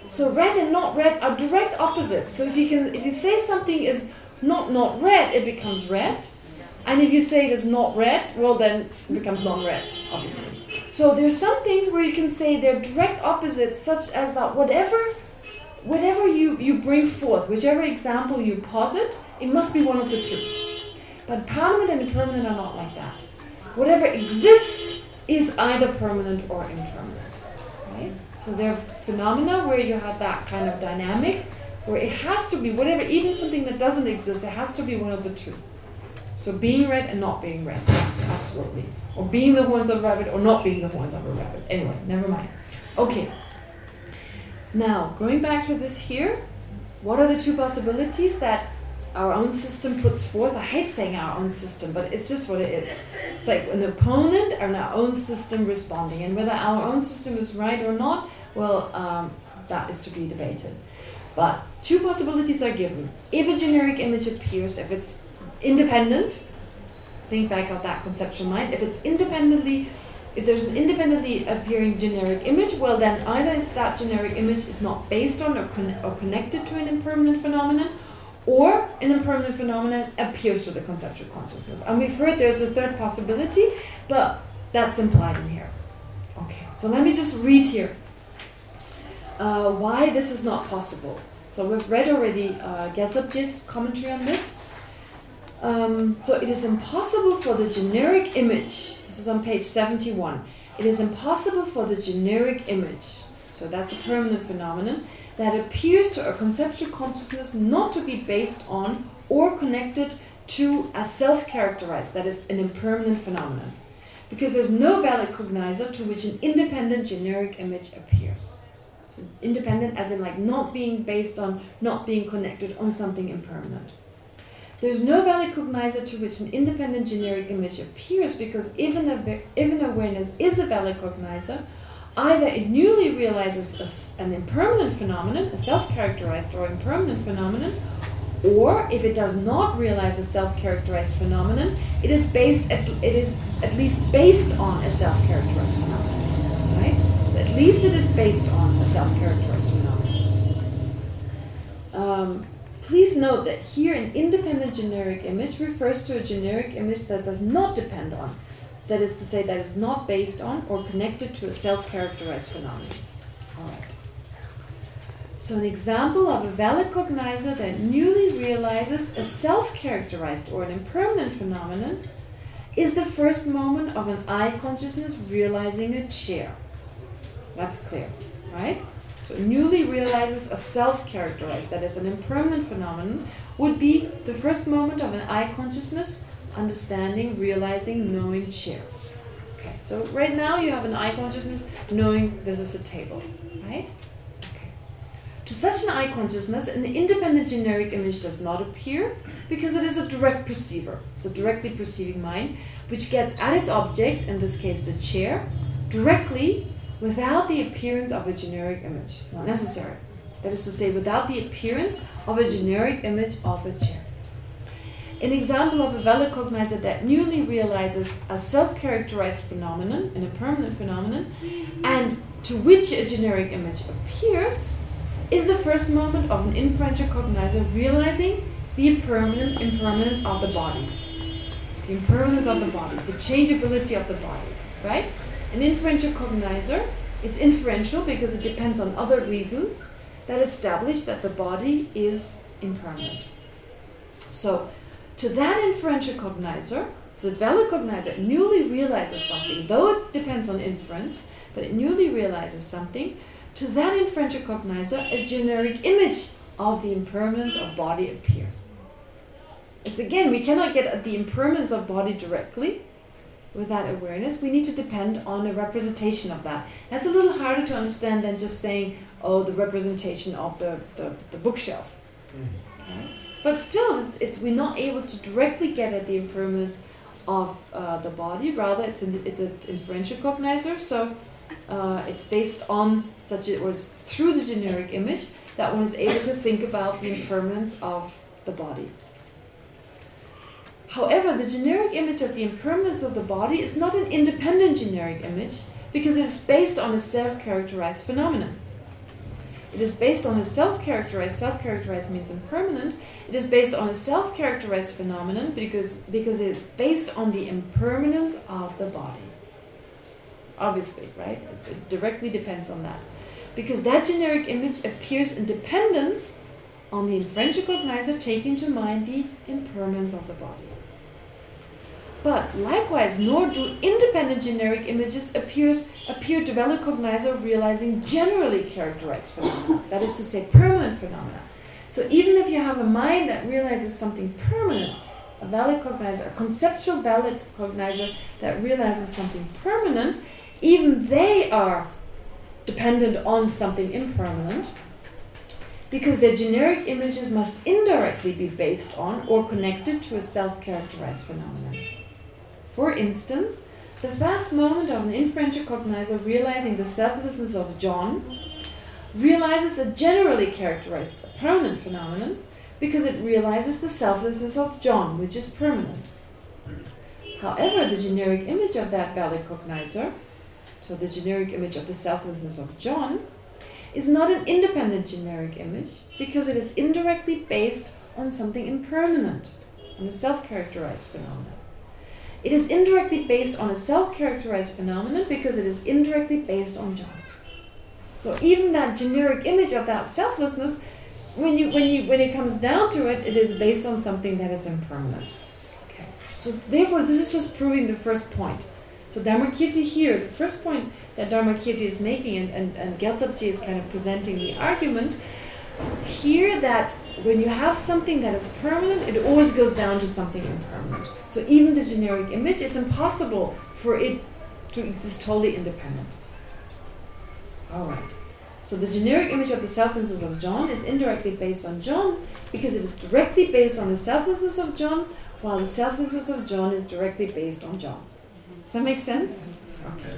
So red and not red are direct opposites. So if you can if you say something is not not red, it becomes red. And if you say it is not red, well then it becomes non-red, obviously. So there's some things where you can say they're direct opposites such as that whatever whatever you, you bring forth, whichever example you posit, it must be one of the two. But permanent and impermanent are not like that. Whatever exists is either permanent or impermanent. Right? So there are phenomena where you have that kind of dynamic, where it has to be, whatever, even something that doesn't exist, it has to be one of the two. So being red and not being red, absolutely. Or being the horns of a rabbit or not being the horns of a rabbit. Anyway, never mind. Okay. Now, going back to this here, what are the two possibilities that our own system puts forth. I hate saying our own system, but it's just what it is. It's like an opponent and our own system responding. And whether our own system is right or not, well, um, that is to be debated. But two possibilities are given. If a generic image appears, if it's independent, think back of that conceptual mind, if it's independently, if there's an independently appearing generic image, well then either that generic image is not based on or, con or connected to an impermanent phenomenon, or an impermanent phenomenon appears to the conceptual consciousness. And we've heard there's a third possibility, but that's implied in here. Okay, so let me just read here uh, why this is not possible. So we've read already uh, commentary on this. Um, so it is impossible for the generic image, this is on page 71, it is impossible for the generic image, so that's a permanent phenomenon, that appears to a conceptual consciousness not to be based on or connected to a self-characterized, that is, an impermanent phenomenon. Because there's no valid cognizer to which an independent generic image appears. So independent as in like not being based on, not being connected on something impermanent. There's no valid cognizer to which an independent generic image appears because even, even awareness is a valid cognizer, either it newly realizes a, an impermanent phenomenon, a self-characterized or impermanent phenomenon, or if it does not realize a self-characterized phenomenon, it is based at, it is at least based on a self-characterized phenomenon, right? So at least it is based on a self-characterized phenomenon. Um, please note that here an independent generic image refers to a generic image that does not depend on, that is to say that is not based on or connected to a self-characterized phenomenon. All right. So an example of a valid cognizer that newly realizes a self-characterized or an impermanent phenomenon is the first moment of an eye consciousness realizing a chair. That's clear, right? So newly realizes a self-characterized, that is an impermanent phenomenon, would be the first moment of an eye consciousness understanding, realizing, knowing chair. Okay, so right now you have an eye consciousness knowing this is a table, right? Okay. To such an eye consciousness, an independent generic image does not appear because it is a direct perceiver. so directly perceiving mind which gets at its object, in this case the chair, directly without the appearance of a generic image. Not necessary. That is to say, without the appearance of a generic image of a chair. An example of a valid cognizer that newly realizes a self-characterized phenomenon, an impermanent phenomenon, mm-hmm. and to which a generic image appears, is the first moment of an inferential cognizer realizing the impermanent impermanence of the body. The impermanence of the body, the changeability of the body, right? An inferential cognizer, it's inferential because it depends on other reasons that establish that the body is impermanent. So, to that inferential cognizer, so the valid cognizer newly realizes something, though it depends on inference, but it newly realizes something, to that inferential cognizer, a generic image of the impermanence of body appears. It's again, we cannot get at the impermanence of body directly with that awareness. We need to depend on a representation of that. That's a little harder to understand than just saying, oh, the representation of the, the, the bookshelf. But still, it's, it's, we're not able to directly get at the impermanence of uh, the body. Rather, it's, an, it's an inferential cognizer. So uh, it's based on such a, or through the generic image that one is able to think about the impermanence of the body. However, the generic image of the impermanence of the body is not an independent generic image because it is based on a self-characterized phenomenon. It is based on a self-characterized, self-characterized means impermanent, it is based on a self-characterized phenomenon because, because it is based on the impermanence of the body obviously, right? It directly depends on that. Because that generic image appears in dependence on the inferential cognizer taking to mind the impermanence of the body. But likewise, nor do independent generic images appears, appear to valid cognizer realizing generally characterized phenomena, that is to say, permanent phenomena. So even if you have a mind that realizes something permanent, a valid cognizer, a conceptual valid cognizer that realizes something permanent, even they are dependent on something impermanent because their generic images must indirectly be based on or connected to a self-characterized phenomenon. For instance, the first moment of an inferential cognizer realizing the selflessness of John realizes a generally characterized permanent phenomenon because it realizes the selflessness of John, which is permanent. However, the generic image of that valid cognizer so the generic image of the selflessness of John, is not an independent generic image because it is indirectly based on something impermanent, on a self-characterized phenomenon. It is indirectly based on a self-characterized phenomenon because it is indirectly based on John. So even that generic image of that selflessness, when you when you when it comes down to it, it is based on something that is impermanent. Okay. So therefore, this is just proving the first point So Dharmakirti here, the first point that Dharmakirti is making, and, and, and Gyaltsabji is kind of presenting the argument, here that when you have something that is permanent, it always goes down to something impermanent. So even the generic image, it's impossible for it to exist totally independent. All right. So the generic image of the selflessness of John is indirectly based on John because it is directly based on the selflessness of John, while the selflessness of John is directly based on John. Does that make sense? Okay.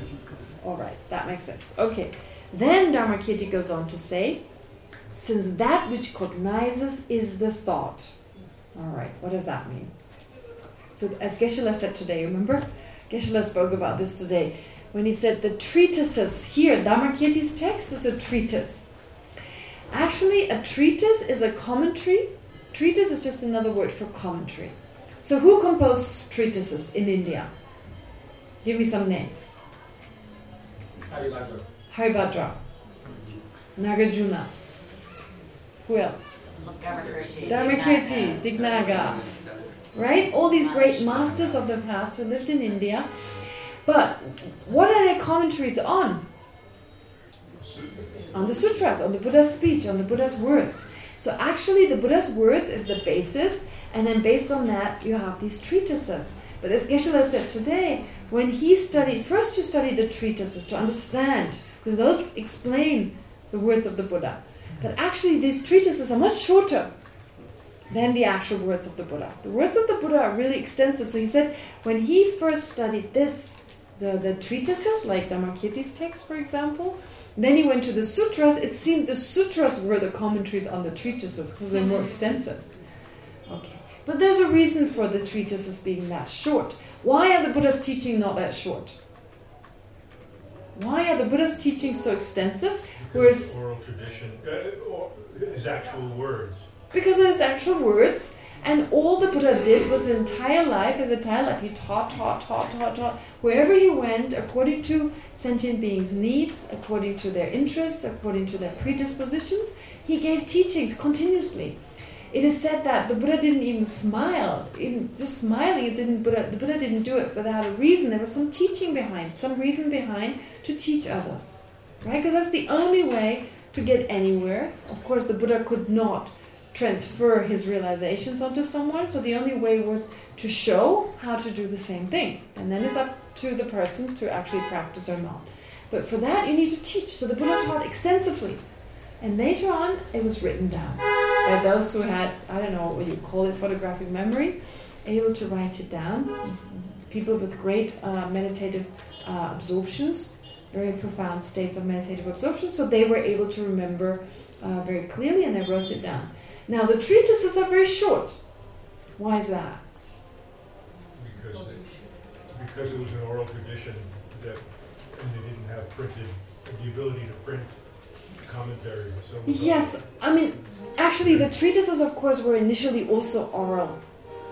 All right, that makes sense. Okay. Then Dharmakirti goes on to say, since that which cognizes is the thought. All right, what does that mean? So as Geshe-la said today, remember? Geshe-la spoke about this today when he said the treatises here, Dharmakirti's text is a treatise. Actually, a treatise is a commentary. Treatise is just another word for commentary. So who composed treatises in India? Give me some names. Haribhadra. Haribhadra. Nagarjuna. Who else? Dharmakirti, Dharmakirti, Dignaga. Right? All these great masters of the past who lived in India. But what are their commentaries on? On the sutras, on the Buddha's speech, on the Buddha's words. So actually the Buddha's words is the basis and then based on that you have these treatises. But as Geshe-la said today, when he studied, first you study the treatises to understand, because those explain the words of the Buddha. But actually these treatises are much shorter than the actual words of the Buddha. The words of the Buddha are really extensive. So he said when he first studied this, the, the treatises, like Dharmakirti's text, for example, then he went to the sutras, it seemed the sutras were the commentaries on the treatises because they're more extensive. Okay. But there's a reason for the treatises being that short. Why are the Buddha's teaching not that short? Why are the Buddha's teachings so extensive? Whereas oral tradition, uh, or his actual words. Because of his actual words, and all the Buddha did was his entire life, his entire life, he taught, taught, taught, taught, taught. Wherever he went, according to sentient beings' needs, according to their interests, according to their predispositions, he gave teachings continuously. It is said that the Buddha didn't even smile. Even just smiling, it didn't. Buddha, the Buddha didn't do it without a reason. There was some teaching behind, some reason behind to teach others, right? Because that's the only way to get anywhere. Of course, the Buddha could not transfer his realizations onto someone, so the only way was to show how to do the same thing, and then it's up to the person to actually practice or not. But for that, you need to teach. So the Buddha taught extensively. And later on, it was written down by those who had, I don't know what you call it, photographic memory, able to write it down. People with great uh, meditative uh, absorptions, very profound states of meditative absorption, so they were able to remember uh, very clearly and they wrote it down. Now, the treatises are very short. Why is that? Because it, because it was an oral tradition that, and they didn't have printed, the ability to print commentary. So Yes, I mean, actually the treatises, of course, were initially also oral,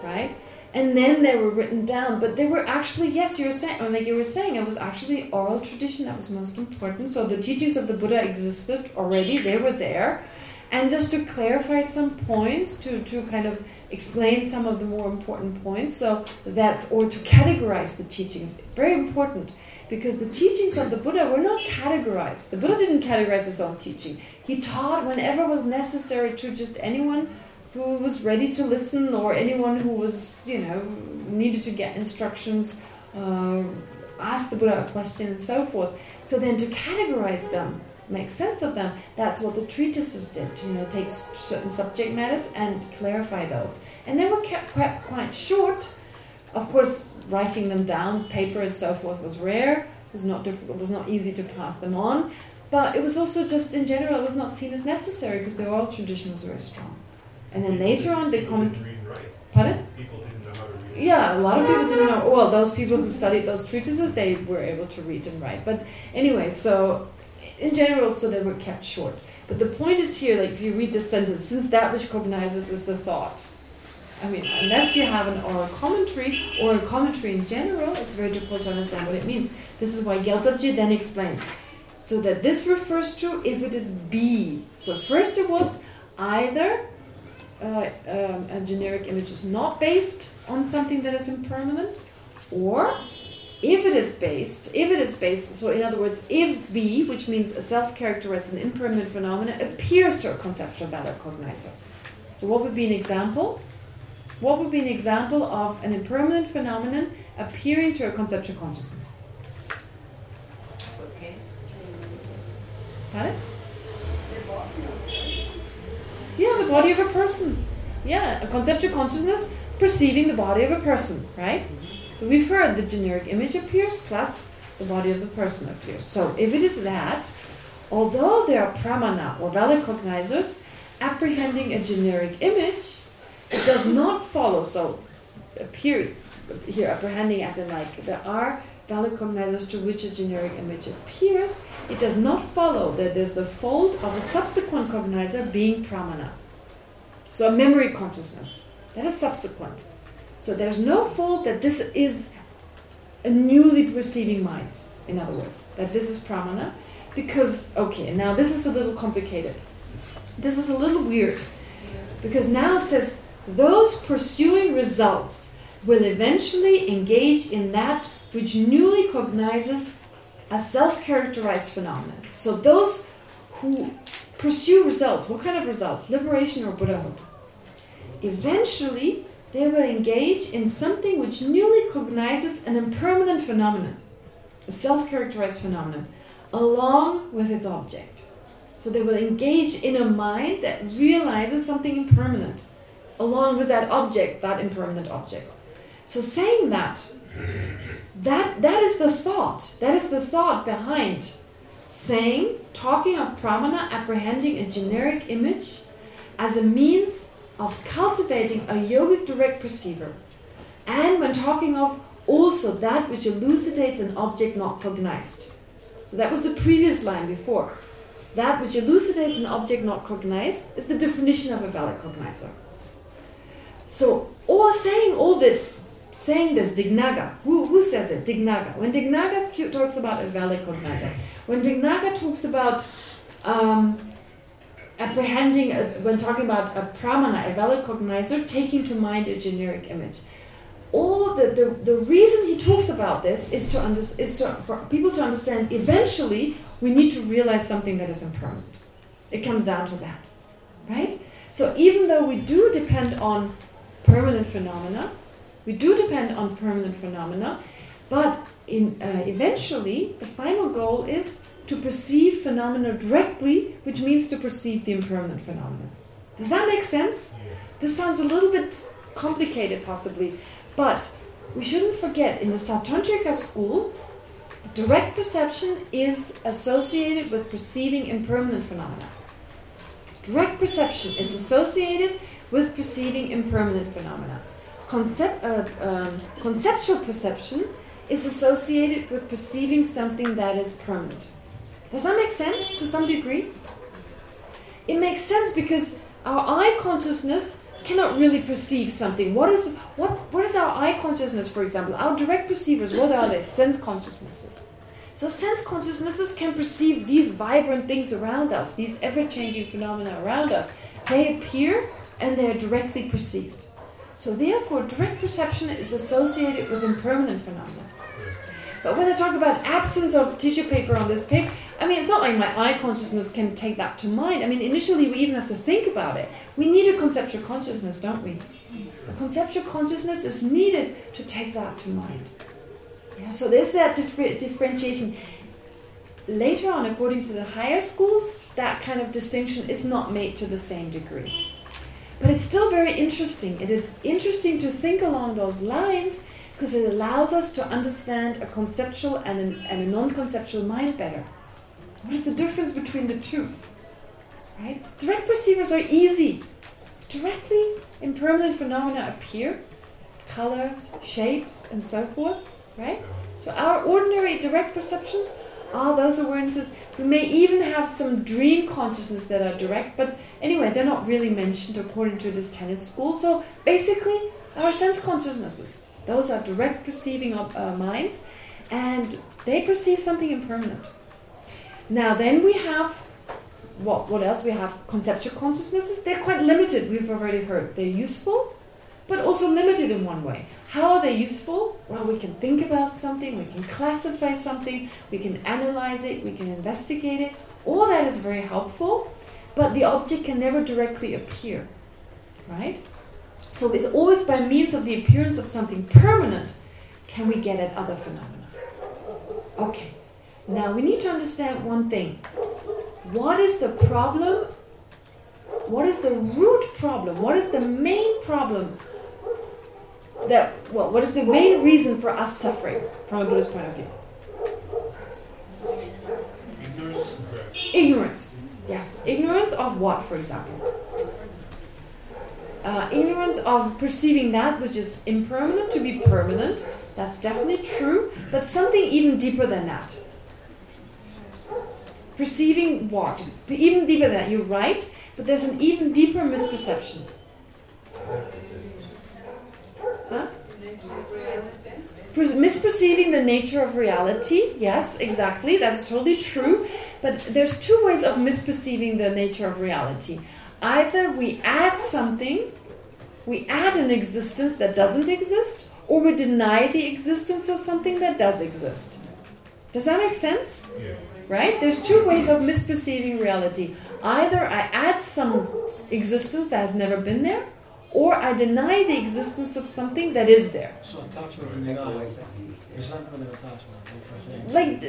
right? And then they were written down, but they were actually, yes, you were saying, like you were saying, it was actually oral tradition that was most important. So the teachings of the Buddha existed already, they were there. And just to clarify some points, to, to kind of explain some of the more important points, so that's, or to categorize the teachings, very important because the teachings of the Buddha were not categorized. The Buddha didn't categorize his own teaching. He taught whenever was necessary to just anyone who was ready to listen or anyone who was, you know, needed to get instructions, uh, ask the Buddha a question and so forth. So then to categorize them, make sense of them, that's what the treatises did, you know, take certain subject matters and clarify those. And they were kept quite, quite short. Of course, writing them down, paper and so forth was rare. It was not difficult. It was not easy to pass them on. But it was also just in general, it was not seen as necessary because the oral tradition was very strong. And then later on, they come. Pardon? People didn't know how to read. Yeah, a lot of people didn't know. Well, those people who studied those treatises, they were able to read and write. But anyway, so in general, so they were kept short. But the point is here, like if you read this sentence, since that which cognizes is the thought, I mean, unless you have an oral commentary or a commentary in general, it's very difficult to understand what it means. This is why Gyaltsabji then explains. So that this refers to if it is B. So first it was either uh, um, a generic image is not based on something that is impermanent, or if it is based, if it is based, so in other words, if B, which means a self-characterized and impermanent phenomena, appears to a conceptual valid cognizer. So what would be an example? What would be an example of an impermanent phenomenon appearing to a conceptual consciousness? Pardon? Yeah, the body of a person. Yeah, a conceptual consciousness perceiving the body of a person, right? So we've heard the generic image appears plus the body of the person appears. So if it is that, although there are pramana or valid cognizers apprehending a generic image, it does not follow. So appear here apprehending as in like there are valid cognizers to which a generic image appears, it does not follow that there's the fold of a subsequent cognizer being pramana. So a memory consciousness. That is subsequent. So there's no fault that this is a newly perceiving mind, in other words, that this is pramana. Because, okay, now this is a little complicated. This is a little weird. Because now it says, those pursuing results will eventually engage in that which newly cognizes a self-characterized phenomenon. So those who pursue results, what kind of results? Liberation or Buddhahood. Eventually, they will engage in something which newly cognizes an impermanent phenomenon, a self-characterized phenomenon, along with its object. So they will engage in a mind that realizes something impermanent, along with that object, that impermanent object. So saying that, that that is the thought, that is the thought behind saying, talking of pramana, apprehending a generic image as a means of cultivating a yogic direct perceiver. And when talking of also that which elucidates an object not cognized. So that was the previous line before. That which elucidates an object not cognized is the definition of a valid cognizer. So, all saying all this, saying this, Dignaga, who, who says it? Dignaga. When Dignaga talks about a valid cognizer, when Dignaga talks about um, apprehending, a, when talking about a pramana, a valid cognizer, taking to mind a generic image. All the, the, the reason he talks about this is to under, is to for people to understand eventually we need to realize something that is impermanent. It comes down to that. Right? So even though we do depend on permanent phenomena, we do depend on permanent phenomena, but in uh, eventually the final goal is to perceive phenomena directly, which means to perceive the impermanent phenomena. Does that make sense? This sounds a little bit complicated possibly, but we shouldn't forget in the Sautrantika school, direct perception is associated with perceiving impermanent phenomena. Direct perception is associated with perceiving impermanent phenomena. Concept, uh, um, conceptual perception is associated with perceiving something that is permanent. Does that make sense to some degree? It makes sense because our eye consciousness cannot really perceive something. What is what what is our eye consciousness, for example? Our direct perceivers, what are they? Sense consciousnesses. So sense consciousnesses can perceive these vibrant things around us, these ever-changing phenomena around us. They appear and they are directly perceived. So therefore, direct perception is associated with impermanent phenomena. But when I talk about absence of tissue paper on this pig, I mean, it's not like my eye consciousness can take that to mind. I mean, initially we even have to think about it. We need a conceptual consciousness, don't we? A conceptual consciousness is needed to take that to mind. Yeah, so there's that differ differentiation. Later on, according to the higher schools, that kind of distinction is not made to the same degree. But it's still very interesting. It is interesting to think along those lines because it allows us to understand a conceptual and, an, and a non-conceptual mind better. What is the difference between the two? Right? Direct perceivers are easy. Directly, impermanent phenomena appear, colors, shapes, and so forth. Right? So our ordinary direct perceptions are those awarenesses. We may even have some dream consciousness that are direct, but anyway, they're not really mentioned according to this tenet school. So basically, our sense consciousnesses. Those are direct perceiving of uh, minds, and they perceive something impermanent. Now, then we have what? What else? We have conceptual consciousnesses. They're quite limited. We've already heard they're useful, but also limited in one way. How are they useful? Well, we can think about something, we can classify something, we can analyze it, we can investigate it. All that is very helpful, but the object can never directly appear, right? So it's always by means of the appearance of something permanent can we get at other phenomena. Okay, now we need to understand one thing. What is the problem? What is the root problem? What is the main problem that, well, what is the main reason for us suffering from a Buddhist point of view? Ignorance. Ignorance. Yes. Ignorance of what, for example? Uh, ignorance of perceiving that which is impermanent to be permanent. That's definitely true. But something even deeper than that. Perceiving what? Even deeper than that. You're right. But there's an even deeper misperception. Huh? Misperceiving the nature of reality, yes, exactly, that's totally true. But there's two ways of misperceiving the nature of reality. Either we add something, we add an existence that doesn't exist, or we deny the existence of something that does exist. Does that make sense? Yeah. Right? There's two ways of misperceiving reality. Either I add some existence that has never been there, or I deny the existence of something that is there. So attachment and denial, resentment and attachment, different things. Like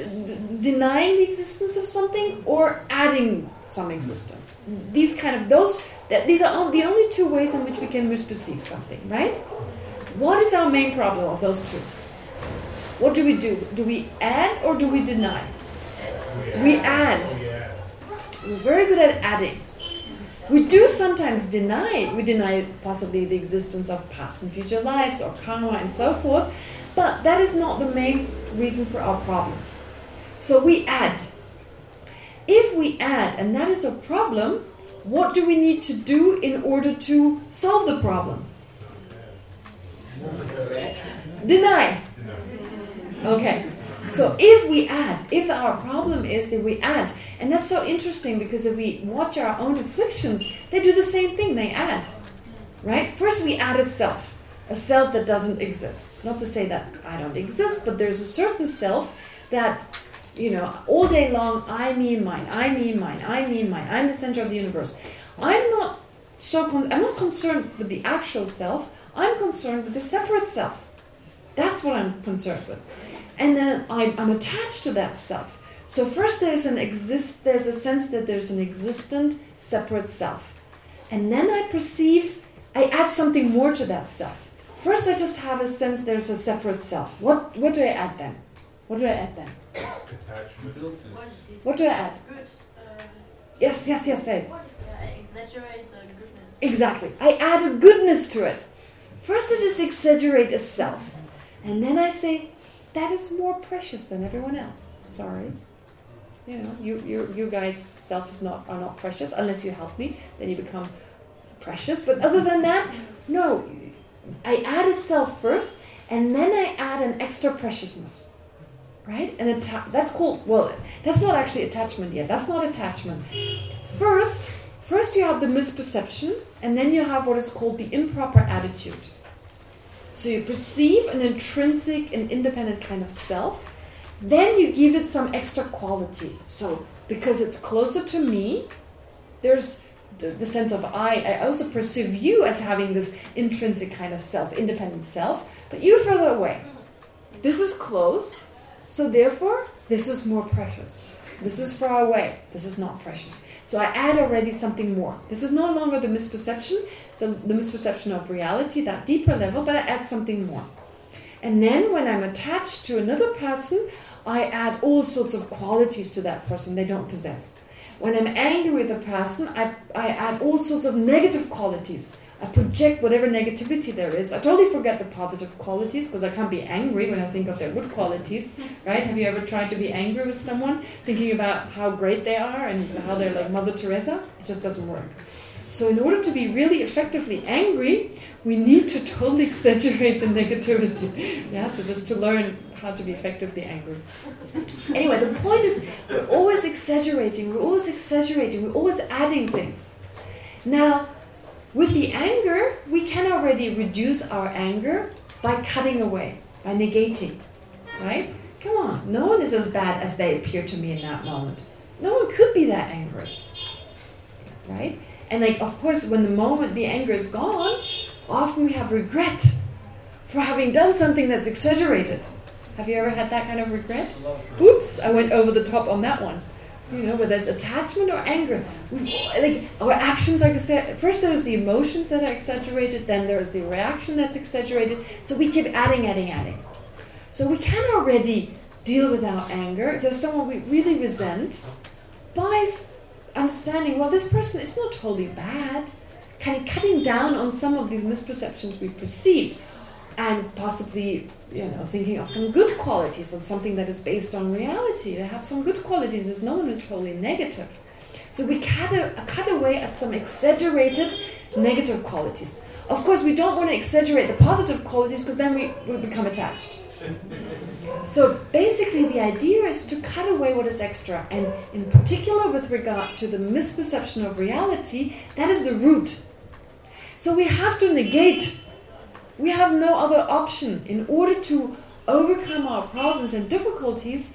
denying the existence of something or adding some existence. These kind of those that these are the only two ways in which we can misperceive something, right? What is our main problem of those two? What do we do? Do we add or do we deny? We add. We're very good at adding. We do sometimes deny, we deny possibly the existence of past and future lives or karma and so forth, but that is not the main reason for our problems. So we add. If we add, and that is a problem, what do we need to do in order to solve the problem? Deny. Okay. So if we add, if our problem is that we add, and that's so interesting because if we watch our own afflictions, they do the same thing, they add. Right? First we add a self, a self that doesn't exist. Not to say that I don't exist, but there's a certain self that, you know, all day long, I, me, and mine, I, me, and mine, I, me, and mine, I'm the center of the universe. I'm not so, I'm not concerned with the actual self, I'm concerned with the separate self. That's what I'm concerned with and then I'm, I'm attached to that self. So first there's an exist there's a sense that there's an existent separate self. And then I perceive I add something more to that self. First I just have a sense there's a separate self. What what do I add then? What do I add then? Attachment. What do I add? Good. Uh, Yes, yes, yes, say. yeah, exaggerate the goodness. Exactly. I add a goodness to it. First I just exaggerate a self. And then I say, that is more precious than everyone else. Sorry. You know, you you you guys self is not are not precious unless you help me, then you become precious. But other than that, no. I add a self first and then I add an extra preciousness. Right? And that's called well, that's not actually attachment yet. That's not attachment. First, first you have the misperception and then you have what is called the improper attitude. So you perceive an intrinsic and independent kind of self, then you give it some extra quality. So because it's closer to me, there's the, the sense of I. I also perceive you as having this intrinsic kind of self, independent self, but you're further away. This is close, so therefore this is more precious. This is far away. This is not precious. So I add already something more. This is no longer the misperception, the, the misperception of reality, that deeper level, but I add something more. And then when I'm attached to another person, I add all sorts of qualities to that person they don't possess. When I'm angry with a person, I, I add all sorts of negative qualities. I project whatever negativity there is. I totally forget the positive qualities because I can't be angry when I think of their good qualities, right? Have you ever tried to be angry with someone, thinking about how great they are and how they're like Mother Teresa? It just doesn't work. So in order to be really effectively angry, we need to totally <laughs> exaggerate the negativity. Yeah, so just to learn how to be effectively angry. Anyway, the point is we're always exaggerating, we're always exaggerating, we're always adding things. Now, with the anger, we can already reduce our anger by cutting away, by negating, right? Come on, no one is as bad as they appear to me in that moment. No one could be that angry, right? And like, of course, when the moment the anger is gone, often we have regret for having done something that's exaggerated. Have you ever had that kind of regret? Oops, I went over the top on that one. You know, whether it's attachment or anger. we like our actions are first there's the emotions that are exaggerated, then there's the reaction that's exaggerated. So we keep adding, adding, adding. So we can already deal with our anger. If there's someone we really resent, by understanding, well, this person is not totally bad, kind of cutting down on some of these misperceptions we perceive and possibly you know thinking of some good qualities or something that is based on reality? They have some good qualities there's no one who's totally negative. So we cut, a, cut away at some exaggerated negative qualities. Of course we don't want to exaggerate the positive qualities because then we, we become attached so basically the idea is to cut away what is extra and in particular with regard to the misperception of reality that is the root so we have to negate we have no other option in order to overcome our problems and difficulties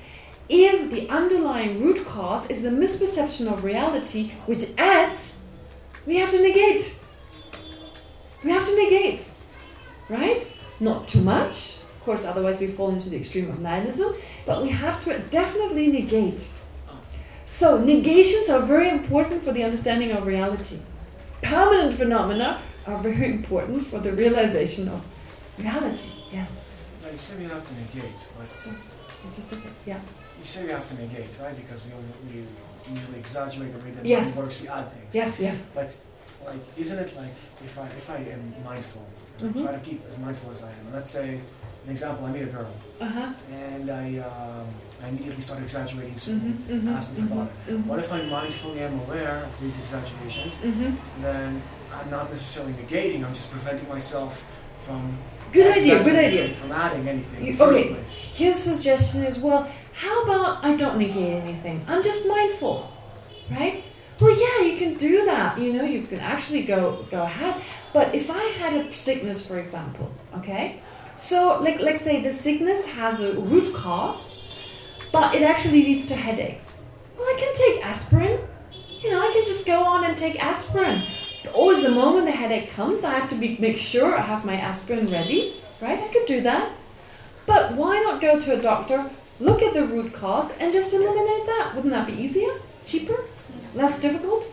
if the underlying root cause is the misperception of reality which adds, we have to negate. We have to negate. Right? Not too much. Of course, otherwise we fall into the extreme of nihilism. But we have to definitely negate. So, negations are very important for the understanding of reality. Permanent phenomena are very important for the realization of reality. Yes. Now you say we have to negate, but so, it's just a, yeah. You say we have to negate, right? Because we, we usually exaggerate the way that yes. works. We add things. Yes, yes. But like, isn't it like if I if I am mindful, mm -hmm. try to keep as mindful as I am. Let's say, an example: I meet a girl, uh -huh. and I um, I immediately start exaggerating certain mm -hmm, aspects mm -hmm, about it. Mm-hmm. What if I mindfully am aware of these exaggerations? Mm-hmm. Then I'm not necessarily negating, I'm just preventing myself from Good idea, good idea. From adding anything you, okay, his suggestion is, well, how about I don't negate anything? I'm just mindful, right? Well, yeah, you can do that. You know, you can actually go go ahead. But if I had a sickness, for example, okay? So, like, let's say the sickness has a root cause, but it actually leads to headaches. Well, I can take aspirin. You know, I can just go on and take aspirin always the moment the headache comes, I have to be, make sure I have my aspirin ready, right? I could do that. But why not go to a doctor, look at the root cause, and just eliminate that? Wouldn't that be easier? Cheaper? Less difficult?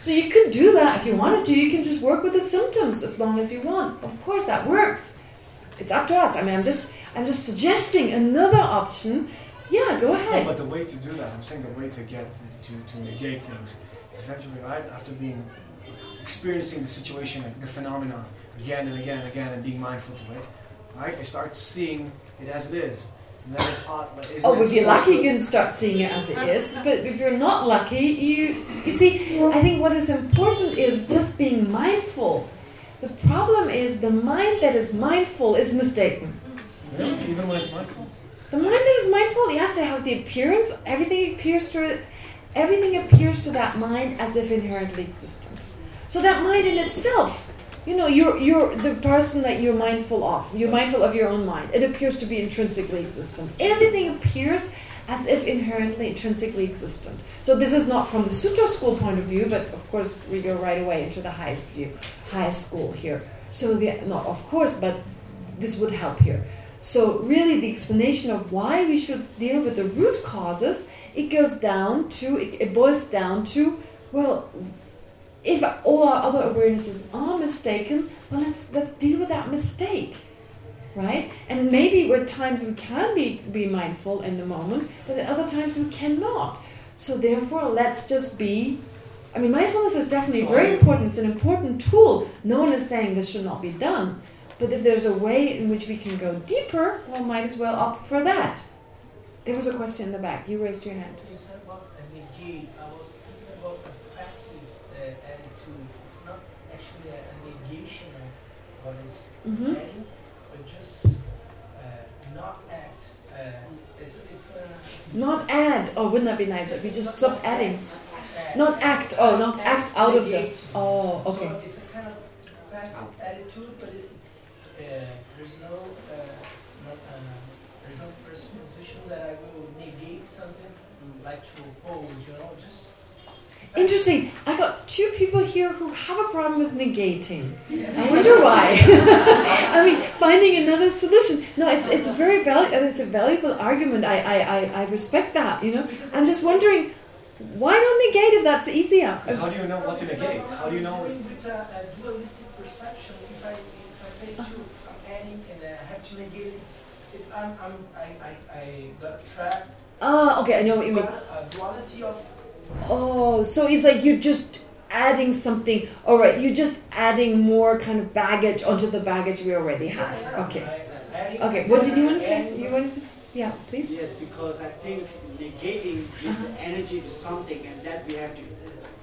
So you could do that if you wanted to. You can just work with the symptoms as long as you want. Of course, that works. It's up to us. I mean, I'm just I'm just suggesting another option. Yeah, go ahead. No, but the way to do that, I'm saying the way to get to, to negate things is eventually, right, after being experiencing the situation, the phenomenon again and again and again and being mindful to it, right? I start seeing it as it is. oh, if you're lucky, you can start seeing it as it uh-huh. is. But if you're not lucky, you you see, I think what is important is just being mindful. The problem is the mind that is mindful is mistaken. Even when it's mindful. The mind that is mindful, yes, it has the appearance. Everything appears to everything appears to that mind as if inherently existent. So that mind in itself, you know, you're you're the person that you're mindful of. You're mindful of your own mind. It appears to be intrinsically existent. Everything appears as if inherently intrinsically existent. So this is not from the sutra school point of view, but of course we go right away into the highest view, highest school here. So the not of course, but this would help here. So really the explanation of why we should deal with the root causes, it goes down to, it, it boils down to, well, if all our other awarenesses are mistaken, well, let's let's deal with that mistake, right? And maybe at times we can be be mindful in the moment, but at other times we cannot. So therefore, let's just be. I mean, mindfulness is definitely very important. It's an important tool. No one is saying this should not be done, but if there's a way in which we can go deeper, well, might as well opt for that. There was a question in the back. You raised your hand. You said about negate. I was thinking about a passive uh, attitude. It's not actually a, a negation of what is mm -hmm. adding, but just uh, not act. Uh, it's it's a not add. Oh, wouldn't that be nice if we just stop adding? Not act. Oh, not act, out of the. Oh, okay. So it's a kind of passive attitude, but it, uh, there's no, uh, not, uh, there's no presupposition that I will negate something, like to oppose, you know, just. Interesting. I got two people here who have a problem with negating. I wonder why. <laughs> I mean, finding another solution. No, it's it's a very valuable. It's a valuable argument. I, I I I respect that. You know, I'm just wondering why not negate if that's easier. Because how do you know what to negate? How do you know if With a, a dualistic perception, if I if I say to I'm adding and I have to negate it's, it's I'm I'm I I I got trapped. Ah, okay, I know what you mean. A duality of Oh, so it's like you're just adding something. All right, you're just adding more kind of baggage onto the baggage we already have. Okay. Okay. What did you want to say? You want to say? Yeah, please. Yes, because I think negating gives uh-huh. energy to something, and that we have to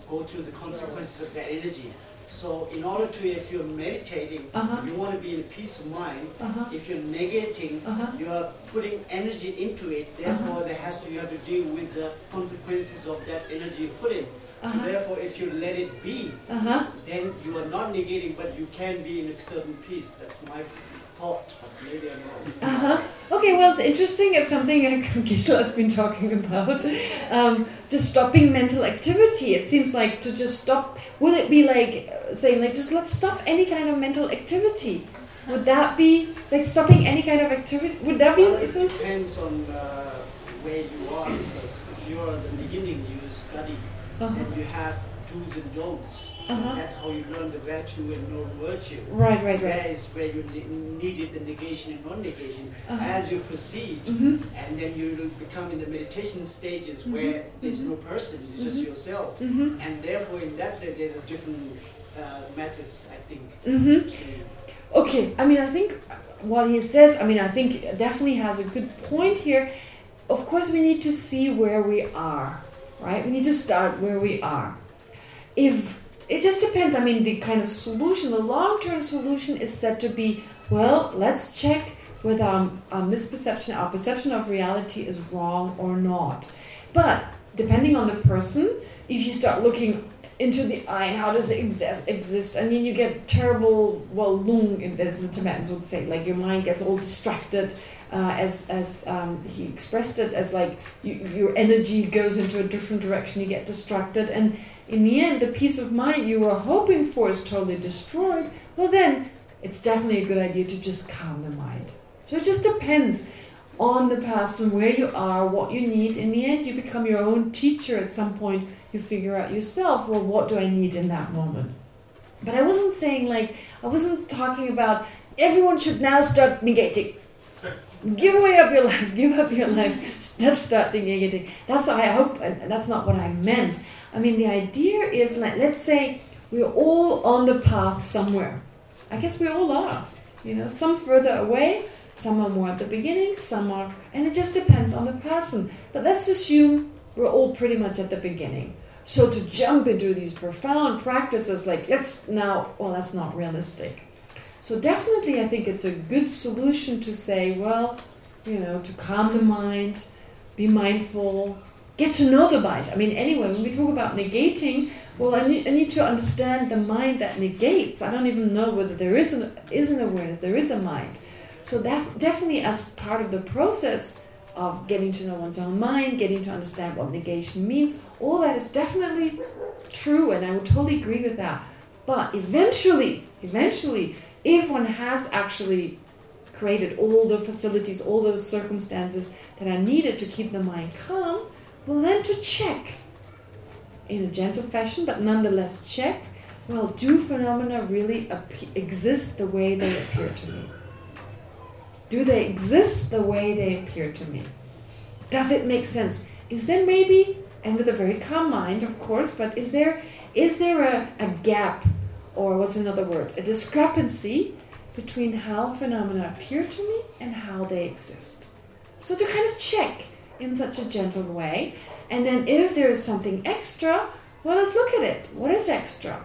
go through the consequences of that energy. So, in order to, if you're meditating, Uh-huh. you want to be in peace of mind. Uh-huh. If you're negating, Uh-huh. you are putting energy into it. Therefore, there has to you have to deal with the consequences of that energy you put in. So, Uh-huh. therefore, if you let it be, Uh-huh. then you are not negating, but you can be in a certain peace. That's my thought. But maybe I'm wrong. Uh-huh. Okay, well, it's interesting. It's something <laughs> Geshe-la's been talking about. Um, just stopping mental activity. It seems like to just stop. Will it be like uh, saying like just let's stop any kind of mental activity? Would that be like stopping any kind of activity? Would that be Well, it essential? depends on uh, where you are because if you're at the beginning, you study Uh-huh. and you have do's and don'ts. Uh-huh. That's how you learn the virtue and non virtue. Right, right, right. That is where you ne- needed the negation and non-negation. Uh-huh. As you proceed, Mhm. and then you become in the meditation stages Mhm, where there's mhm. no person, it's just Mhm. yourself. Mhm. And therefore, in that way, there's a different uh, methods, I think. To- Okay, I mean, I think what he says, I mean, I think definitely has a good point here. Of course, we need to see where we are, right? We need to start where we are. If it just depends, I mean, the kind of solution, the long-term solution is said to be, well, let's check whether our, our misperception, our perception of reality is wrong or not. But depending on the person, if you start looking into the I and how does it exist, exist and then you get terrible, well, lung, as the Tibetans would say, like your mind gets all distracted, uh, as as um, he expressed it, as like you, your energy goes into a different direction, you get distracted, and in the end, the peace of mind you were hoping for is totally destroyed. Well, then it's definitely a good idea to just calm the mind. So it just depends on the person, where you are, what you need. In the end, you become your own teacher at some point. You figure out yourself, well, what do I need in that moment? But I wasn't saying like, I wasn't talking about everyone should now start negating. Give away up your life, give up your life, <laughs> let's start negating. That's I hope, and that's not what I meant. I mean, the idea is like, let's say we're all on the path somewhere. I guess we all are. You know, some further away, some are more at the beginning, some are, and it just depends on the person. But let's assume we're all pretty much at the beginning. So to jump into these profound practices, like let's now, well, that's not realistic. So definitely, I think it's a good solution to say, well, you know, to calm the mind, be mindful, get to know the mind. I mean, anyway, when we talk about negating, well, I need, I need to understand the mind that negates. I don't even know whether there is an, is an awareness, there is a mind. So that definitely as part of the process of getting to know one's own mind, getting to understand what negation means, all that is definitely true, and I would totally agree with that. But eventually, eventually, if one has actually created all the facilities, all those circumstances that are needed to keep the mind calm, well then to check in a gentle fashion, but nonetheless check, well, do phenomena really exist the way they appear to me? Do they exist the way they appear to me? Does it make sense? Is there maybe, and with a very calm mind, of course, but is there is there a, a gap, or what's another word, a discrepancy between how phenomena appear to me and how they exist? So to kind of check in such a gentle way, and then if there is something extra, well, let's look at it. What is extra?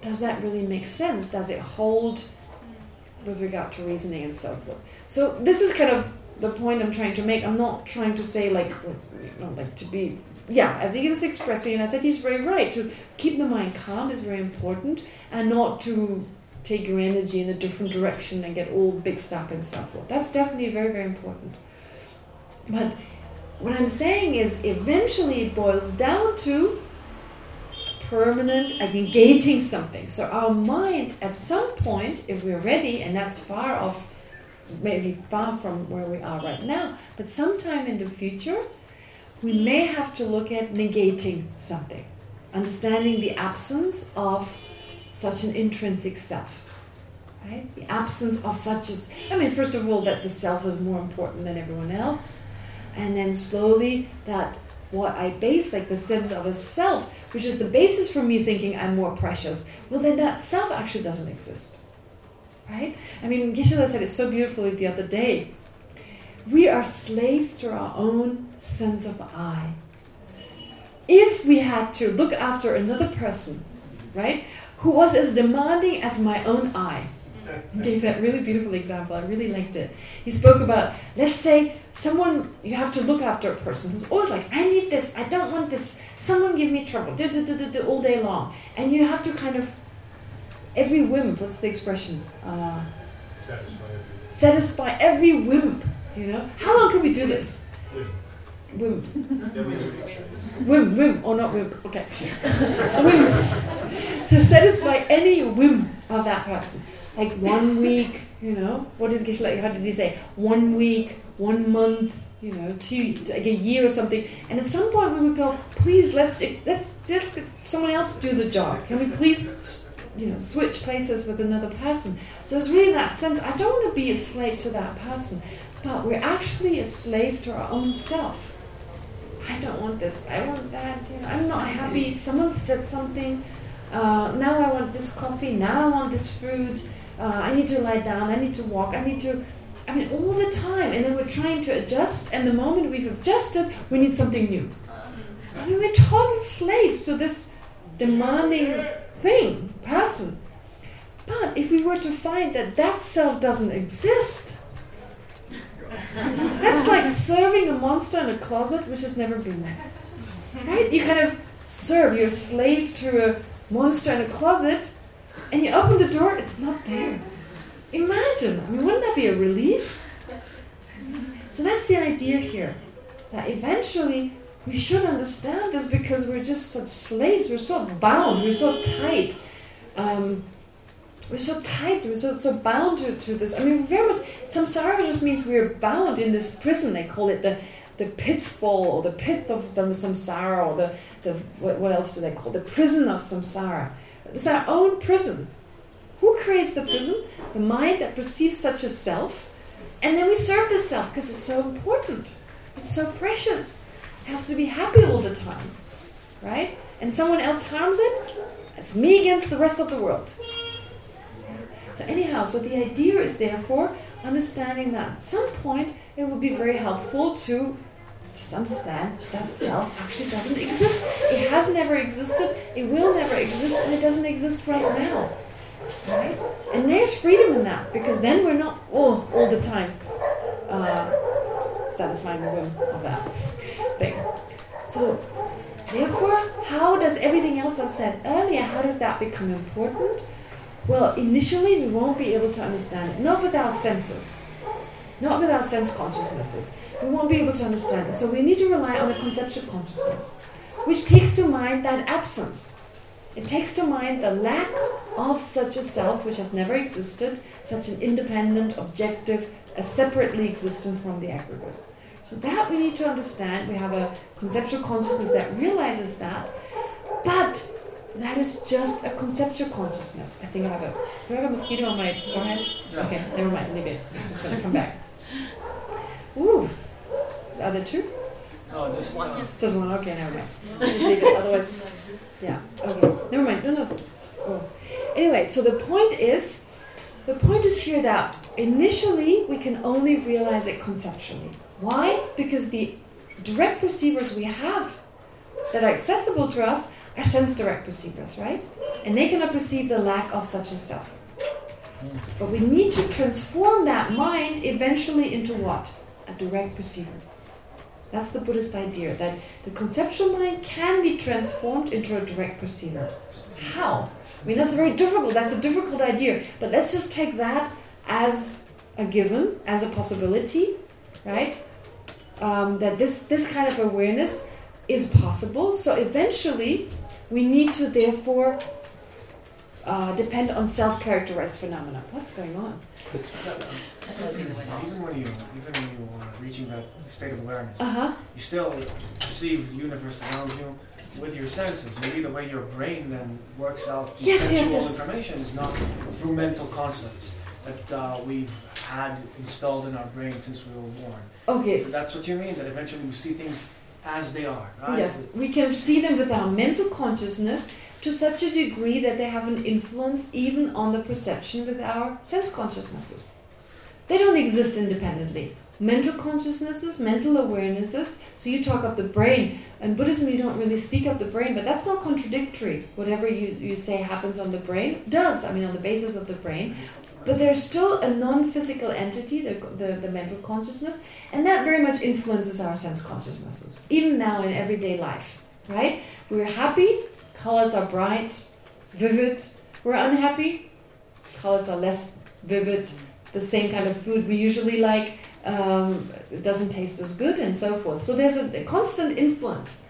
Does that really make sense? Does it hold with regard to reasoning and so forth? So this is kind of the point I'm trying to make. I'm not trying to say like, you know, like to be, yeah, as he was expressing, and I said he's very right, to keep the mind calm is very important, and not to take your energy in a different direction and get all mixed up and so forth. That's definitely very, very important. But what I'm saying is eventually it boils down to permanent negating something. So our mind at some point, if we're ready, and that's far off, maybe far from where we are right now, but sometime in the future, we may have to look at negating something. Understanding the absence of such an intrinsic self. Right? The absence of such as, I mean, first of all, that the self is more important than everyone else. And then slowly that what I base, like the sense of a self, which is the basis for me thinking I'm more precious, well then that self actually doesn't exist. Right? I mean, Geshe-la said it so beautifully the other day. We are slaves to our own sense of I. If we had to look after another person, right, who was as demanding as my own I, <laughs> gave that really beautiful example. I really liked it. He spoke about, let's say, someone, you have to look after a person who's always like, I need this, I don't want this, someone give me trouble, da, da, da, da, all day long. And you have to kind of, every whim, what's the expression? Uh, Satisfy every. satisfy every whim, you know? How long can we do this? Whim. Whim, whim, or not whim, okay. <laughs> so, whim. so satisfy any whim of that person. Like one week, you know, what did Geshe-la, how did he say? One week, one month, you know, two, like a year or something. And at some point we would go, please, let's, let's, let's someone else do the job. Can we please, you know, switch places with another person? So it's really that sense, I don't want to be a slave to that person, but we're actually a slave to our own self. I don't want this, I want that, you know, I'm not happy, someone said something, uh, now I want this coffee, now I want this food, uh, I need to lie down, I need to walk, I need to, I mean, all the time. And then we're trying to adjust, and the moment we've adjusted, we need something new. I mean, we're total slaves to this demanding thing, person. But if we were to find that that self doesn't exist, that's like serving a monster in a closet which has never been there. Right? You kind of serve, you're a slave to a monster in a closet, and you open the door, it's not there. Imagine, I mean, wouldn't that be a relief? So that's the idea here, that eventually we should understand this because we're just such slaves, we're so bound, we're so tight. Um, we're so tight, we're so, so bound to, to this. I mean, very much, samsara just means we're bound in this prison, they call it the the pitfall or the pith of the samsara or the, the what, what else do they call it? the prison of samsara. It's our own prison. Who creates the prison? The mind that perceives such a self. And then we serve the self because it's so important. It's so precious. It has to be happy all the time. Right? And someone else harms it, it's me against the rest of the world. So anyhow, so the idea is therefore understanding that at some point it will be very helpful to just understand that self actually doesn't exist. It has never existed, it will never exist, and it doesn't exist right now. Right? And there's freedom in that, because then we're not all, all the time uh, satisfying the whim of that thing. So, therefore, how does everything else I said earlier, how does that become important? Well, initially we won't be able to understand it, not with our senses, not with our sense consciousnesses. We won't be able to understand it. So we need to rely on a conceptual consciousness, which takes to mind that absence. It takes to mind the lack of such a self which has never existed, such an independent, objective, a separately existent from the aggregates. So that we need to understand. We have a conceptual consciousness that realizes that, but that is just a conceptual consciousness. I think I have a. Do I have a mosquito on my forehead? Yeah. Okay, never mind. Leave it. It's just going to come back. Ooh, are there two? No, just one. Just one. Okay, never mind. Just leave it. Otherwise, yeah. Okay, never mind. No, no. Oh. Anyway, so the point is, the point is here that initially we can only realize it conceptually. Why? Because the direct perceivers we have that are accessible to us are sense direct perceivers, right? And they cannot perceive the lack of such a self. But we need to transform that mind eventually into what? A direct perceiver. That's the Buddhist idea, that the conceptual mind can be transformed into a direct perceiver. How? I mean, that's very difficult. That's a difficult idea. But let's just take that as a given, as a possibility, right? Um, that this, this kind of awareness is possible. So eventually, we need to therefore uh, depend on self-characterized phenomena. What's going on? Even when you, even when you are reaching that state of awareness, Uh-huh. you still perceive the universe around you with your senses. Maybe the way your brain then works out Yes, yes, yes. information is not through mental concepts that uh, we've had installed in our brain since we were born. Okay. So that's what you mean, that eventually we see things as they are, right? Yes, we can see them with our mental consciousness to such a degree that they have an influence even on the perception with our sense consciousnesses. They don't exist independently. Mental consciousnesses, mental awarenesses, so you talk of the brain. In Buddhism you don't really speak of the brain, but that's not contradictory. Whatever you, you say happens on the brain, does, I mean on the basis of the brain. But there's still a non-physical entity, the, the, the mental consciousness, and that very much influences our sense consciousnesses, even now in everyday life, right? We're happy, colors are bright, vivid. We're unhappy, colors are less vivid. The same kind of food we usually like um, doesn't taste as good, and so forth. So there's a, a constant influence.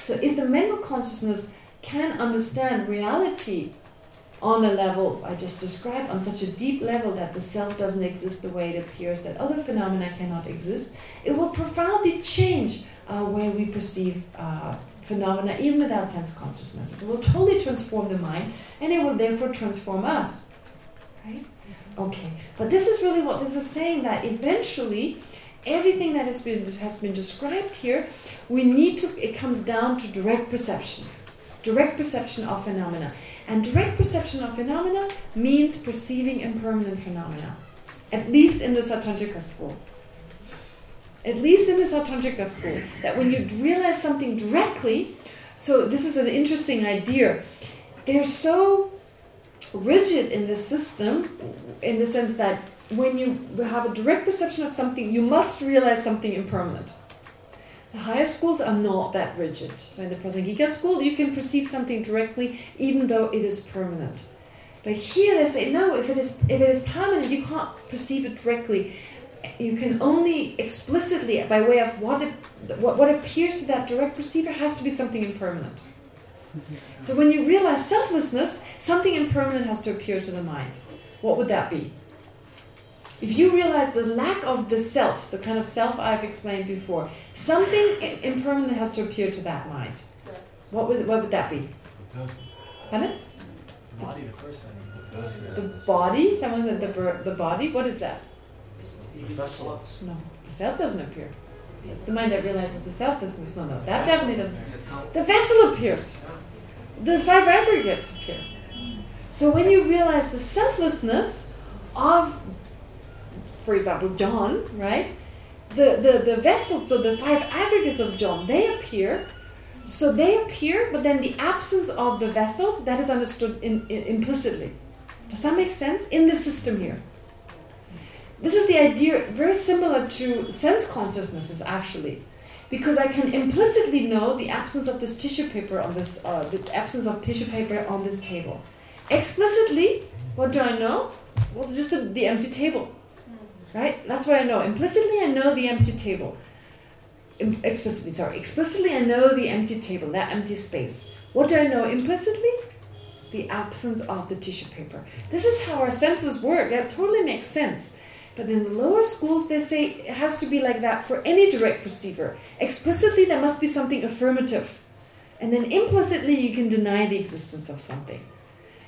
So if the mental consciousness can understand reality on a level I just described, on such a deep level that the self doesn't exist the way it appears, that other phenomena cannot exist, it will profoundly change uh, way we perceive uh, phenomena, even without sense consciousness. It will totally transform the mind, and it will therefore transform us. Right? Okay, but this is really what this is saying, that eventually everything that has been, has been described here, we need to, it comes down to direct perception. Direct perception of phenomena. And direct perception of phenomena means perceiving impermanent phenomena. At least in the Sautrantika school. At least in the Sautrantika school. That when you realize something directly, so this is an interesting idea. They're so rigid in this system, in the sense that when you have a direct perception of something, you must realize something impermanent. The higher schools are not that rigid. So in the Prasangika school, you can perceive something directly, even though it is permanent. But here they say, no, if it is if it is permanent, you can't perceive it directly. You can only explicitly, by way of what it, what, what appears to that direct perceiver, has to be something impermanent. So when you realize selflessness, something impermanent has to appear to the mind. What would that be? If you realize the lack of the self, the kind of self I've explained before, something impermanent has to appear to that mind. What was? What would that be? Pardon? Body, the person. The body? Someone said the the body. What is that? The vessel. No, the self doesn't appear. It's the mind that realizes the selflessness. No, no, that definitely doesn't. The vessel appears. The five aggregates appear. So when you realize the selflessness of, for example, John, right? The, the, the vessel, so the five aggregates of John, they appear. So they appear, but then the absence of the vessels, that is understood in, in, implicitly. Does that make sense? In the system here. This is the idea, very similar to sense consciousnesses, actually. Because I can implicitly know the absence of this tissue paper on this, uh, the absence of tissue paper on this table. Explicitly, what do I know? Well, just the, the empty table. Right? That's what I know. Implicitly, I know the empty table. Explicitly, sorry. Explicitly, I know the empty table, that empty space. What do I know implicitly? The absence of the tissue paper. This is how our senses work. That totally makes sense. But in the lower schools, they say it has to be like that for any direct perceiver. Explicitly, there must be something affirmative. And then implicitly, you can deny the existence of something.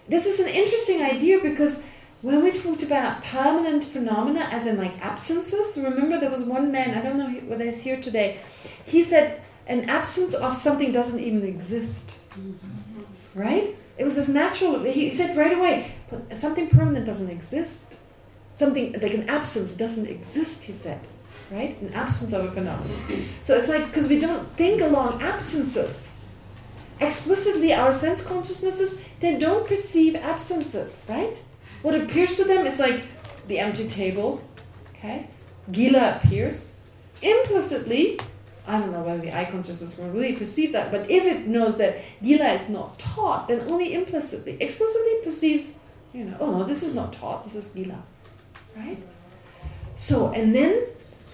This is an interesting idea because when we talked about permanent phenomena, as in like absences, remember there was one man, I don't know whether he's here today, he said an absence of something doesn't even exist. Mm-hmm. Right? It was this natural, he said right away, something permanent doesn't exist. Something like an absence doesn't exist, he said. Right? An absence of a phenomenon. So it's like, because we don't think along absences. Explicitly, our sense consciousnesses, they don't perceive absences, right? What appears to them is like the empty table, okay? Gila appears. Implicitly, I don't know whether the eye consciousness will really perceive that, but if it knows that Gila is not Todd, then only implicitly, explicitly perceives, you know, oh no, this is not Todd, this is Gila, right? So, and then,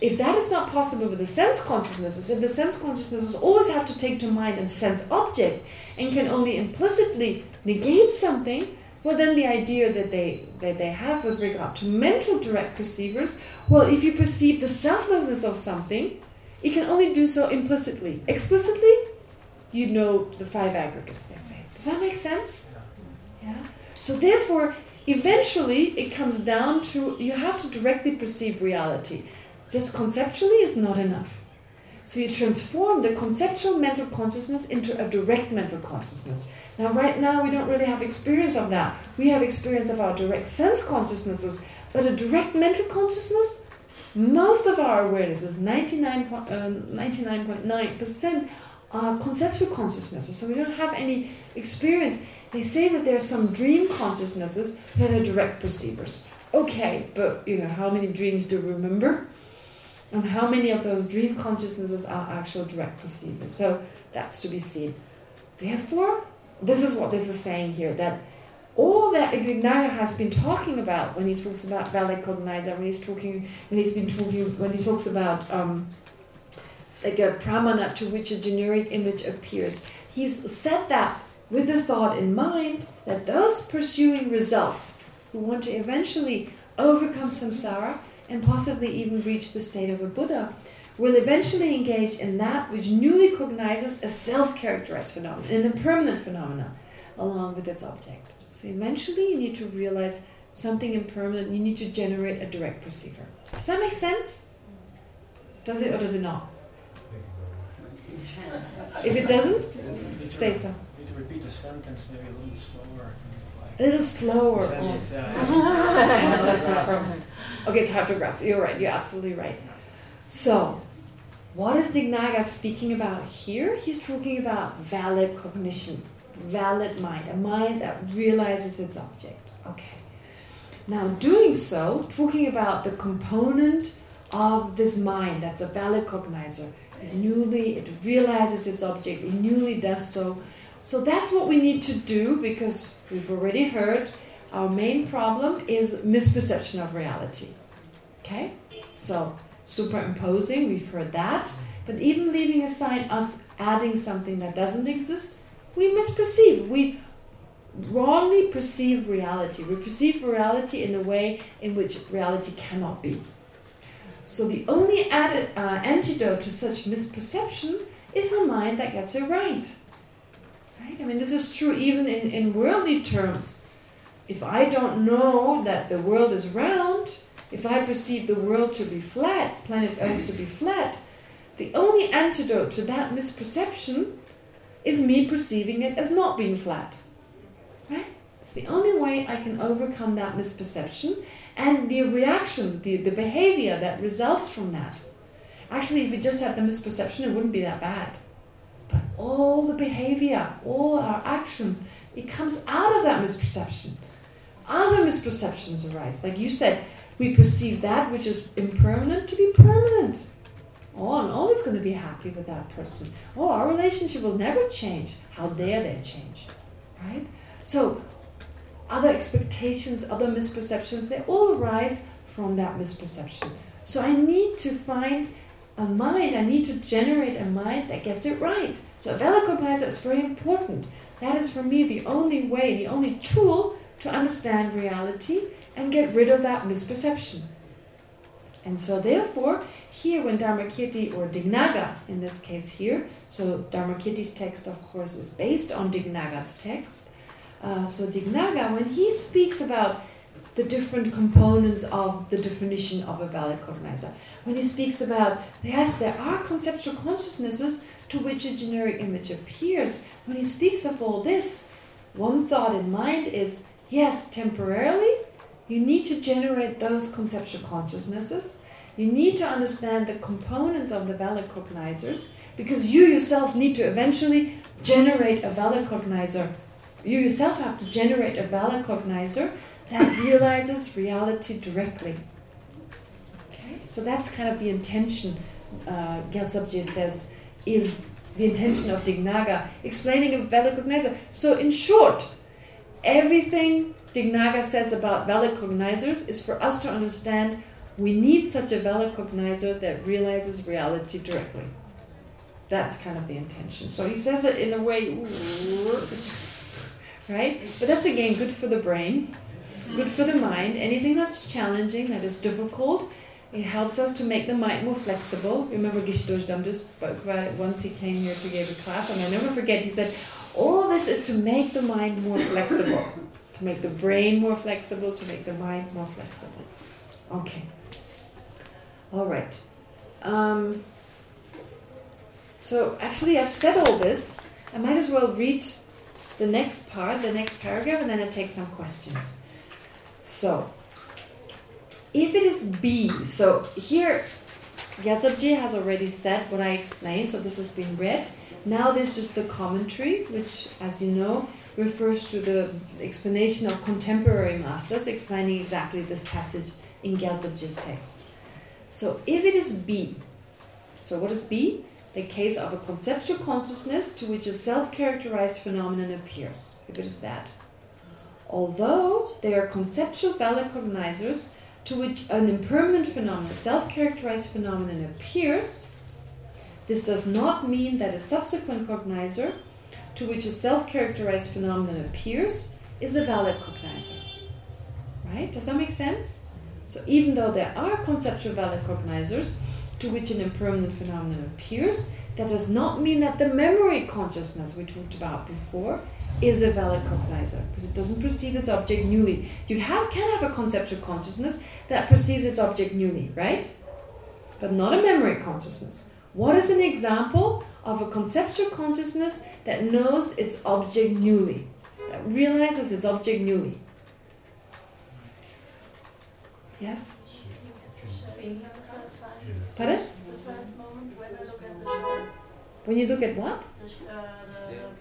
if that is not possible with the sense consciousnesses, if the sense consciousnesses always have to take to mind and sense object and can only implicitly negate something, well, then the idea that they that they have with regard to mental direct perceivers, well, if you perceive the selflessness of something, you can only do so implicitly. Explicitly, you know the five aggregates, they say. Does that make sense? Yeah. yeah? So therefore, eventually, it comes down to you have to directly perceive reality. Just conceptually is not enough. So you transform the conceptual mental consciousness into a direct mental consciousness. Now, right now, we don't really have experience of that. We have experience of our direct sense consciousnesses, but a direct mental consciousness, most of our awareness is 99.9% uh, are conceptual consciousnesses. So we don't have any experience. They say that there are some dream consciousnesses that are direct perceivers. Okay, but you know, how many dreams do we remember? And how many of those dream consciousnesses are actual direct perceivers? So that's to be seen. Therefore, this is what this is saying here, that all that Dignaga has been talking about when he talks about valid cognizer, when he's talking, when he's been talking, when he talks about um, like a pramana to which a generic image appears, he's said that with the thought in mind that those pursuing results who want to eventually overcome samsara and possibly even reach the state of a Buddha will eventually engage in that which newly cognizes a self-characterized phenomenon, an impermanent phenomenon, along with its object. So eventually you need to realize something impermanent, you need to generate a direct perceiver. Does that make sense? Does it or does it not? if it doesn't, say so. need to repeat the sentence maybe a little slower. Like a little slower. Sentence, oh. yeah. yeah. okay, it's hard to grasp. You're right. You're absolutely right. So, what is Dignaga speaking about here? He's talking about valid cognition, valid mind, a mind that realizes its object. Okay. Now, doing so, talking about the component of this mind that's a valid cognizer, it newly, it realizes its object, it newly does so. So that's what we need to do because we've already heard our main problem is misperception of reality. Okay? So superimposing, we've heard that. But even leaving aside us adding something that doesn't exist, we misperceive. We wrongly perceive reality. We perceive reality in a way in which reality cannot be. So the only added, uh, antidote to such misperception is a mind that gets it right. Right? I mean, this is true even in, in worldly terms. If I don't know that the world is round, if I perceive the world to be flat, planet Earth to be flat, the only antidote to that misperception is me perceiving it as not being flat. Right? It's the only way I can overcome that misperception and the reactions, the, the behavior that results from that. Actually, if we just had the misperception, it wouldn't be that bad. But all the behavior, all our actions, it comes out of that misperception. Other misperceptions arise. Like you said, we perceive that which is impermanent to be permanent. Oh, I'm always going to be happy with that person. Oh, our relationship will never change. How dare they change? Right? So, other expectations, other misperceptions, they all arise from that misperception. So I need to find a mind, I need to generate a mind that gets it right. So cognizer is very important. That is for me the only way, the only tool to understand reality and get rid of that misperception. And so therefore, here when Dharmakirti, or Dignaga in this case here, so Dharmakirti's text of course is based on Dignaga's text, uh, so Dignaga, when he speaks about the different components of the definition of a valid cognizer, when he speaks about, yes, there are conceptual consciousnesses to which a generic image appears, when he speaks of all this, one thought in mind is, yes, temporarily, you need to generate those conceptual consciousnesses. You need to understand the components of the valid cognizers because you yourself need to eventually generate a valid cognizer. You yourself have to generate a valid cognizer that realizes reality directly. Okay, so that's kind of the intention uh, Gyaltsabje says is the intention of Dignaga, explaining a valid cognizer. So in short, everything Dignaga says about valid cognizers is for us to understand we need such a valid cognizer that realizes reality directly. That's kind of the intention. So he says it in a way, right? But that's again good for the brain, good for the mind. Anything that's challenging, that is difficult, it helps us to make the mind more flexible. Remember Geshe Damdu spoke about it once he came here to give a class, and I never forget, he said, all this is to make the mind more flexible, to make the brain more flexible, to make the mind more flexible. Okay. All right. Um, so actually I've said all this. I might as well read the next part, the next paragraph, and then I take some questions. So, if it is B, so here Gyaltsabje has already said what I explained, so this has been read. Now there's just the commentary, which, as you know, refers to the explanation of contemporary masters, explaining exactly this passage in Gyaltsabje's text. So if it is B, so what is B? The case of a conceptual consciousness to which a self-characterized phenomenon appears, if it is that. Although they are conceptual valid cognizers to which an impermanent phenomenon, self-characterized phenomenon appears, this does not mean that a subsequent cognizer to which a self-characterized phenomenon appears is a valid cognizer. Right? Does that make sense? So even though there are conceptual valid cognizers to which an impermanent phenomenon appears, that does not mean that the memory consciousness we talked about before is a valid cognizer because it doesn't perceive its object newly. You have can have a conceptual consciousness that perceives its object newly, right? But not a memory consciousness. What is an example of a conceptual consciousness that knows its object newly, that realizes its object newly? Yes? Pardon? The first moment when I look at the shelf. When you look at what?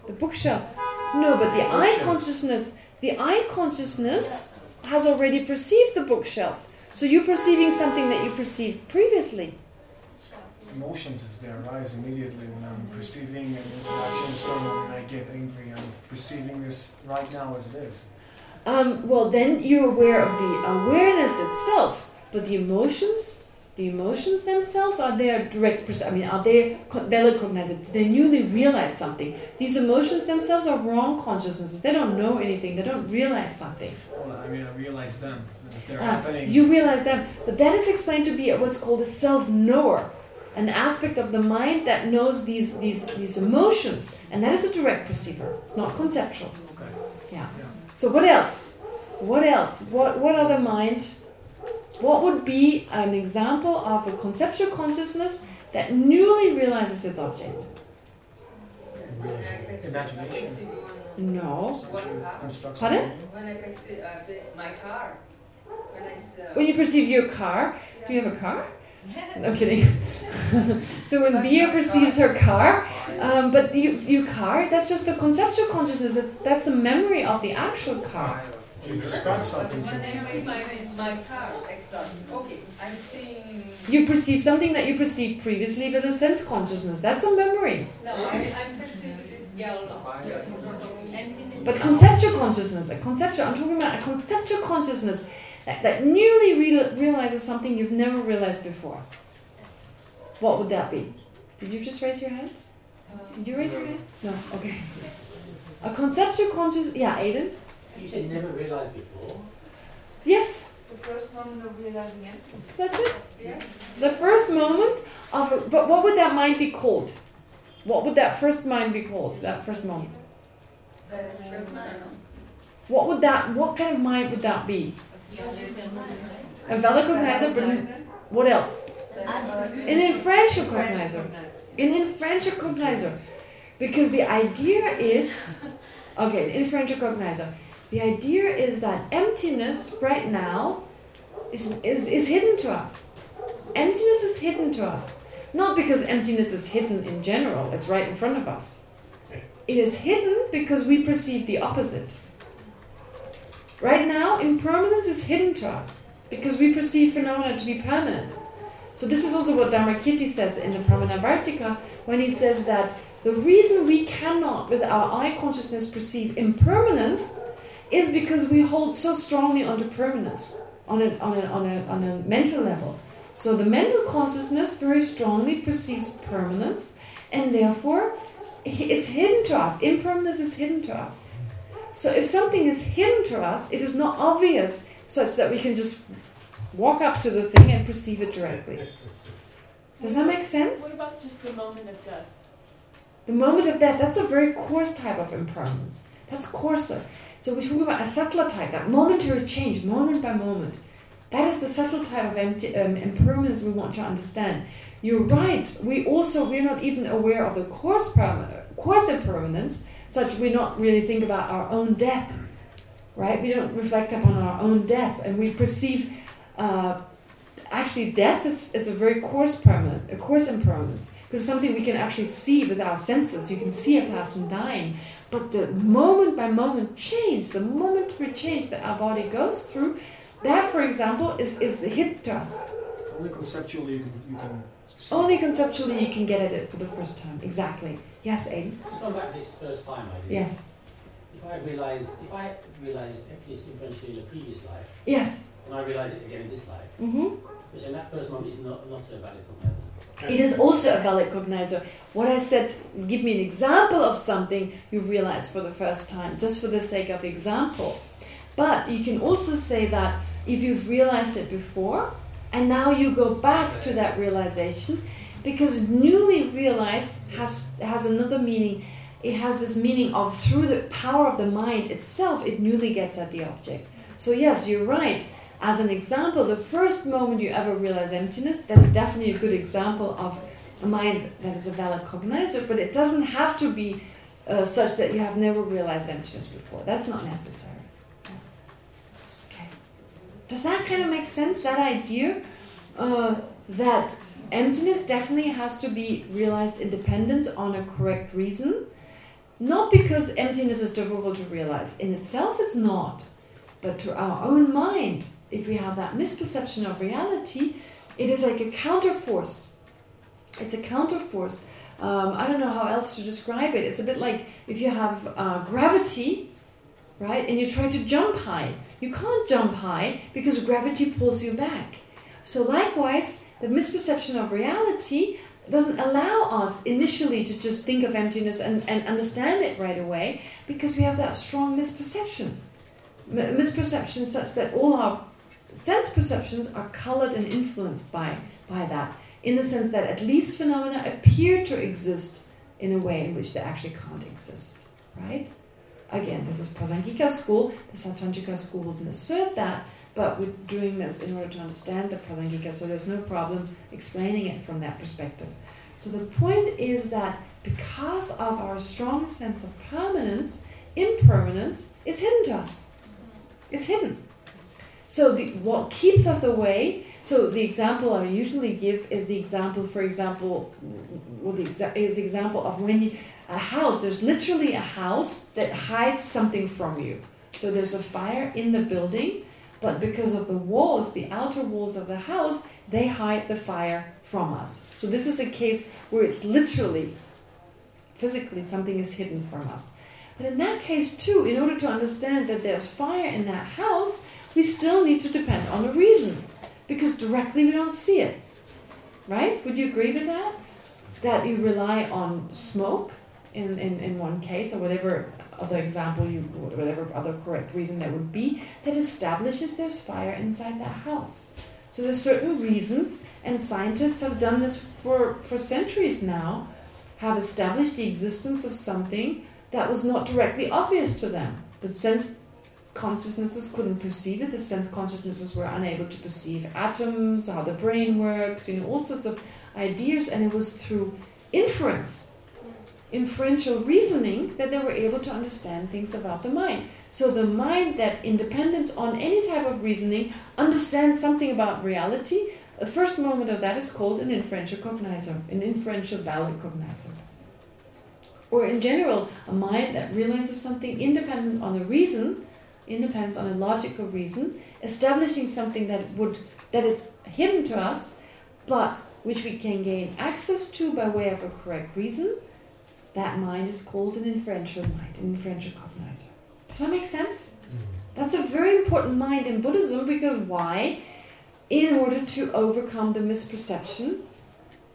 The bookshelf. No, but the eye consciousness, the eye consciousness has already perceived the bookshelf. So you're perceiving something that you perceived previously. Emotions is there arise immediately when I'm perceiving an interaction with someone and I get angry. I'm perceiving this right now as it is. Um, well, then you're aware of the awareness itself, but the emotions, the emotions themselves are their direct. perception. I mean, are they co- valid cognizant? They newly realize something. These emotions themselves are wrong consciousnesses. They don't know anything. They don't realize something. Well, I mean, I realize them as they're happening. you realize them, but that is explained to be what's called a self-knower, an aspect of the mind that knows these these these emotions, and that is a direct perceiver. It's not conceptual. Okay. Yeah. So what else? What else? What what other mind? What would be an example of a conceptual consciousness that newly realizes its object? Imagination. No. Constructs Pardon? When I see uh, my car, when I see, uh, When you perceive your car, do you have a car? <laughs> No kidding. <laughs> so when Bia perceives her car, um, but you you car, that's just the conceptual consciousness. It's that's a memory of the actual car. You describe something to me. I my, my car, exactly. Okay, I'm seeing. You perceive something that you perceived previously with a sense consciousness. That's a memory. No, I, I'm perceiving this yellow. But conceptual consciousness, a conceptual, I'm talking about a conceptual consciousness that, that newly real, realizes something you've never realized before. What would that be? Did you just raise your hand? Did you raise your hand? No, okay. A conceptual conscious, yeah, Aiden? You said never realized before. Yes, The first moment of realizing it. that's it. Yeah. The first moment of, but what would that mind be called? What would that first mind be called, that first moment? The first moment. What would that, what kind of mind would that be? A valid cognizer, but what else? An inferential cognizer. An inferential cognizer. Because the idea is, okay, an inferential cognizer. The idea is that emptiness right now is, is, is hidden to us. Emptiness is hidden to us. Not because emptiness is hidden in general, it's right in front of us. It is hidden because we perceive the opposite. Right now, impermanence is hidden to us because we perceive phenomena to be permanent. So this is also what Dharmakirti says in the Pramanavartika when he says that the reason we cannot, with our eye consciousness, perceive impermanence is because we hold so strongly onto permanence on a, on a, on a, on a mental level. So the mental consciousness very strongly perceives permanence and therefore it's hidden to us. Impermanence is hidden to us. So if something is hidden to us, it is not obvious such that we can just walk up to the thing and perceive it directly. Does that make sense? What about just the moment of death? The moment of death, that's a very coarse type of impermanence. That's coarser. So we talk about a subtler type, that momentary change, moment by moment. That is the subtle type of empty, um, impermanence we want to understand. You're right. We also, we're not even aware of the coarse, coarse impermanence, such we not really think about our own death, right? We don't reflect upon our own death, and we perceive uh, actually death is, is a very coarse permanent, a coarse impermanence, because it's something we can actually see with our senses. You can see a person dying, but the moment by moment change, the momentary change that our body goes through, that, for example, is is a hit to us. only conceptually you can only conceptually you can get at it for the first time. Exactly. Yes, Aiden. Just going back to this first time idea. Yes. If I realized, if I realized this differentially in the previous life. Yes. And I realize it again in this life. Mm-hmm. Which in that first moment is not not a valid cognizer. It is also a valid cognizer. What I said, give me an example of something you realize for the first time, just for the sake of example. But you can also say that if you've realized it before, and now you go back to that realization, because newly realized has has another meaning. It has this meaning of through the power of the mind itself, it newly gets at the object. So yes, you're right. As an example, the first moment you ever realize emptiness, that's definitely a good example of a mind that is a valid cognizer, but it doesn't have to be uh, such that you have never realized emptiness before. That's not necessary. Does that kind of make sense, that idea? Uh, that emptiness definitely has to be realized in dependence on a correct reason. Not because emptiness is difficult to realize. In itself, it's not. But to our own mind, if we have that misperception of reality, it is like a counterforce. It's a counterforce. Um, I don't know how else to describe it. It's a bit like if you have uh, gravity, right, and you try to jump high. You can't jump high because gravity pulls you back. So likewise, the misperception of reality doesn't allow us initially to just think of emptiness and, and understand it right away because we have that strong misperception. M misperception such that all our sense perceptions are colored and influenced by, by that in the sense that at least phenomena appear to exist in a way in which they actually can't exist, right? Again, this is Prasangika school. The Sautrantika school wouldn't assert that, but we're doing this in order to understand the Prasangika, so there's no problem explaining it from that perspective. So the point is that because of our strong sense of permanence, impermanence is hidden to us. It's hidden. So the, what keeps us away, so the example I usually give is the example, for example, well, the exa is the example of when you, a house, there's literally a house that hides something from you. So there's a fire in the building, but because of the walls, the outer walls of the house, they hide the fire from us. So this is a case where it's literally, physically, something is hidden from us. But in that case too, in order to understand that there's fire in that house, we still need to depend on a reason. Because directly we don't see it. Right? Would you agree with that? That you rely on smoke in, in, in one case, or whatever other example, you whatever other correct reason there would be, that establishes there's fire inside that house. So there's certain reasons, and scientists have done this for, for centuries now, have established the existence of something that was not directly obvious to them. But sense consciousnesses couldn't perceive it, the sense consciousnesses were unable to perceive atoms, how the brain works, you know, all sorts of ideas, and it was through inference inferential reasoning that they were able to understand things about the mind. So the mind that independence on any type of reasoning understands something about reality, the first moment of that is called an inferential cognizer, an inferential valid cognizer. Or in general, a mind that realizes something independent on a reason, independent on a logical reason, establishing something that would that is hidden to us, but which we can gain access to by way of a correct reason, that mind is called an inferential mind, an inferential cognizer. Does that make sense? Mm-hmm. That's a very important mind in Buddhism because why? In order to overcome the misperception,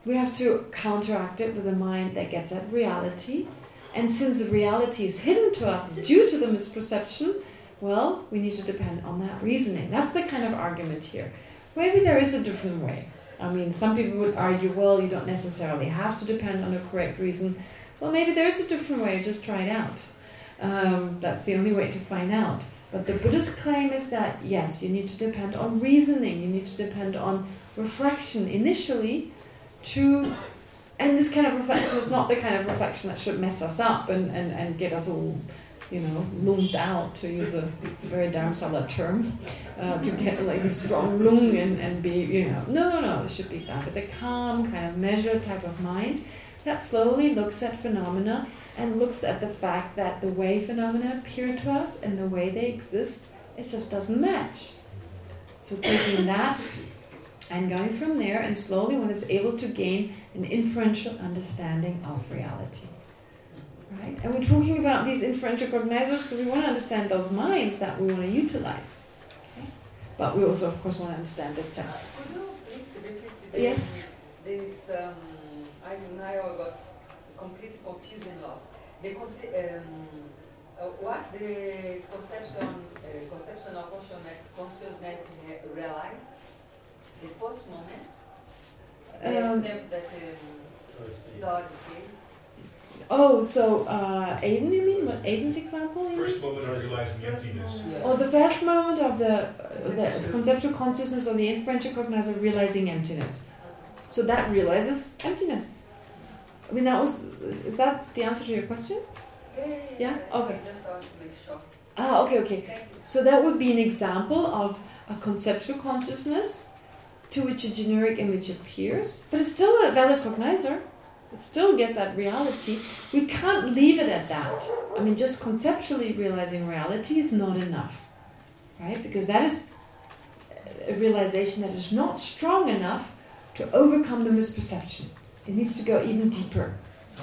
we have to counteract it with a mind that gets at reality. And since the reality is hidden to us due to the misperception, well, we need to depend on that reasoning. That's the kind of argument here. Maybe there is a different way. I mean, some people would argue, well, you don't necessarily have to depend on a correct reason. Well, maybe there is a different way, just try it out. Um, that's the only way to find out. But the Buddhist claim is that, yes, you need to depend on reasoning, you need to depend on reflection initially to... And this kind of reflection is not the kind of reflection that should mess us up and, and, and get us all, you know, lunged out, to use a very Dharamsala term, uh, to get like a strong lung and, and be, you know, no, no, no, it should be that. But the calm, kind of measured type of mind that slowly looks at phenomena and looks at the fact that the way phenomena appear to us and the way they exist, it just doesn't match. So taking that and going from there, and slowly one is able to gain an inferential understanding of reality. Right? And we're talking about these inferential cognizers because we want to understand those minds that we want to utilize. Okay? But we also, of course, want to understand this text. Could you please repeat Yes. This, um, I now got completely confused and lost. The um, uh, what the conception, uh, conception of consciousness, consciousness re- The first moment. The Um, example that um, Lord gave. Oh, so uh, Aiden, you mean? What Aiden's example? You mean? First moment of realizing emptiness. Or the first moment of the, uh, the conceptual consciousness or the inferential cognizer realizing emptiness. So that realizes emptiness. I mean, that was, is, that the answer to your question? Yeah, yeah, Yeah? Okay. Just to make sure. Ah, okay, okay. So that would be an example of a conceptual consciousness to which a generic image appears, but it's still a valid cognizer. It still gets at reality. We can't leave it at that. I mean, just conceptually realizing reality is not enough, right? Because that is a realization that is not strong enough to overcome the misperception. It needs to go even deeper.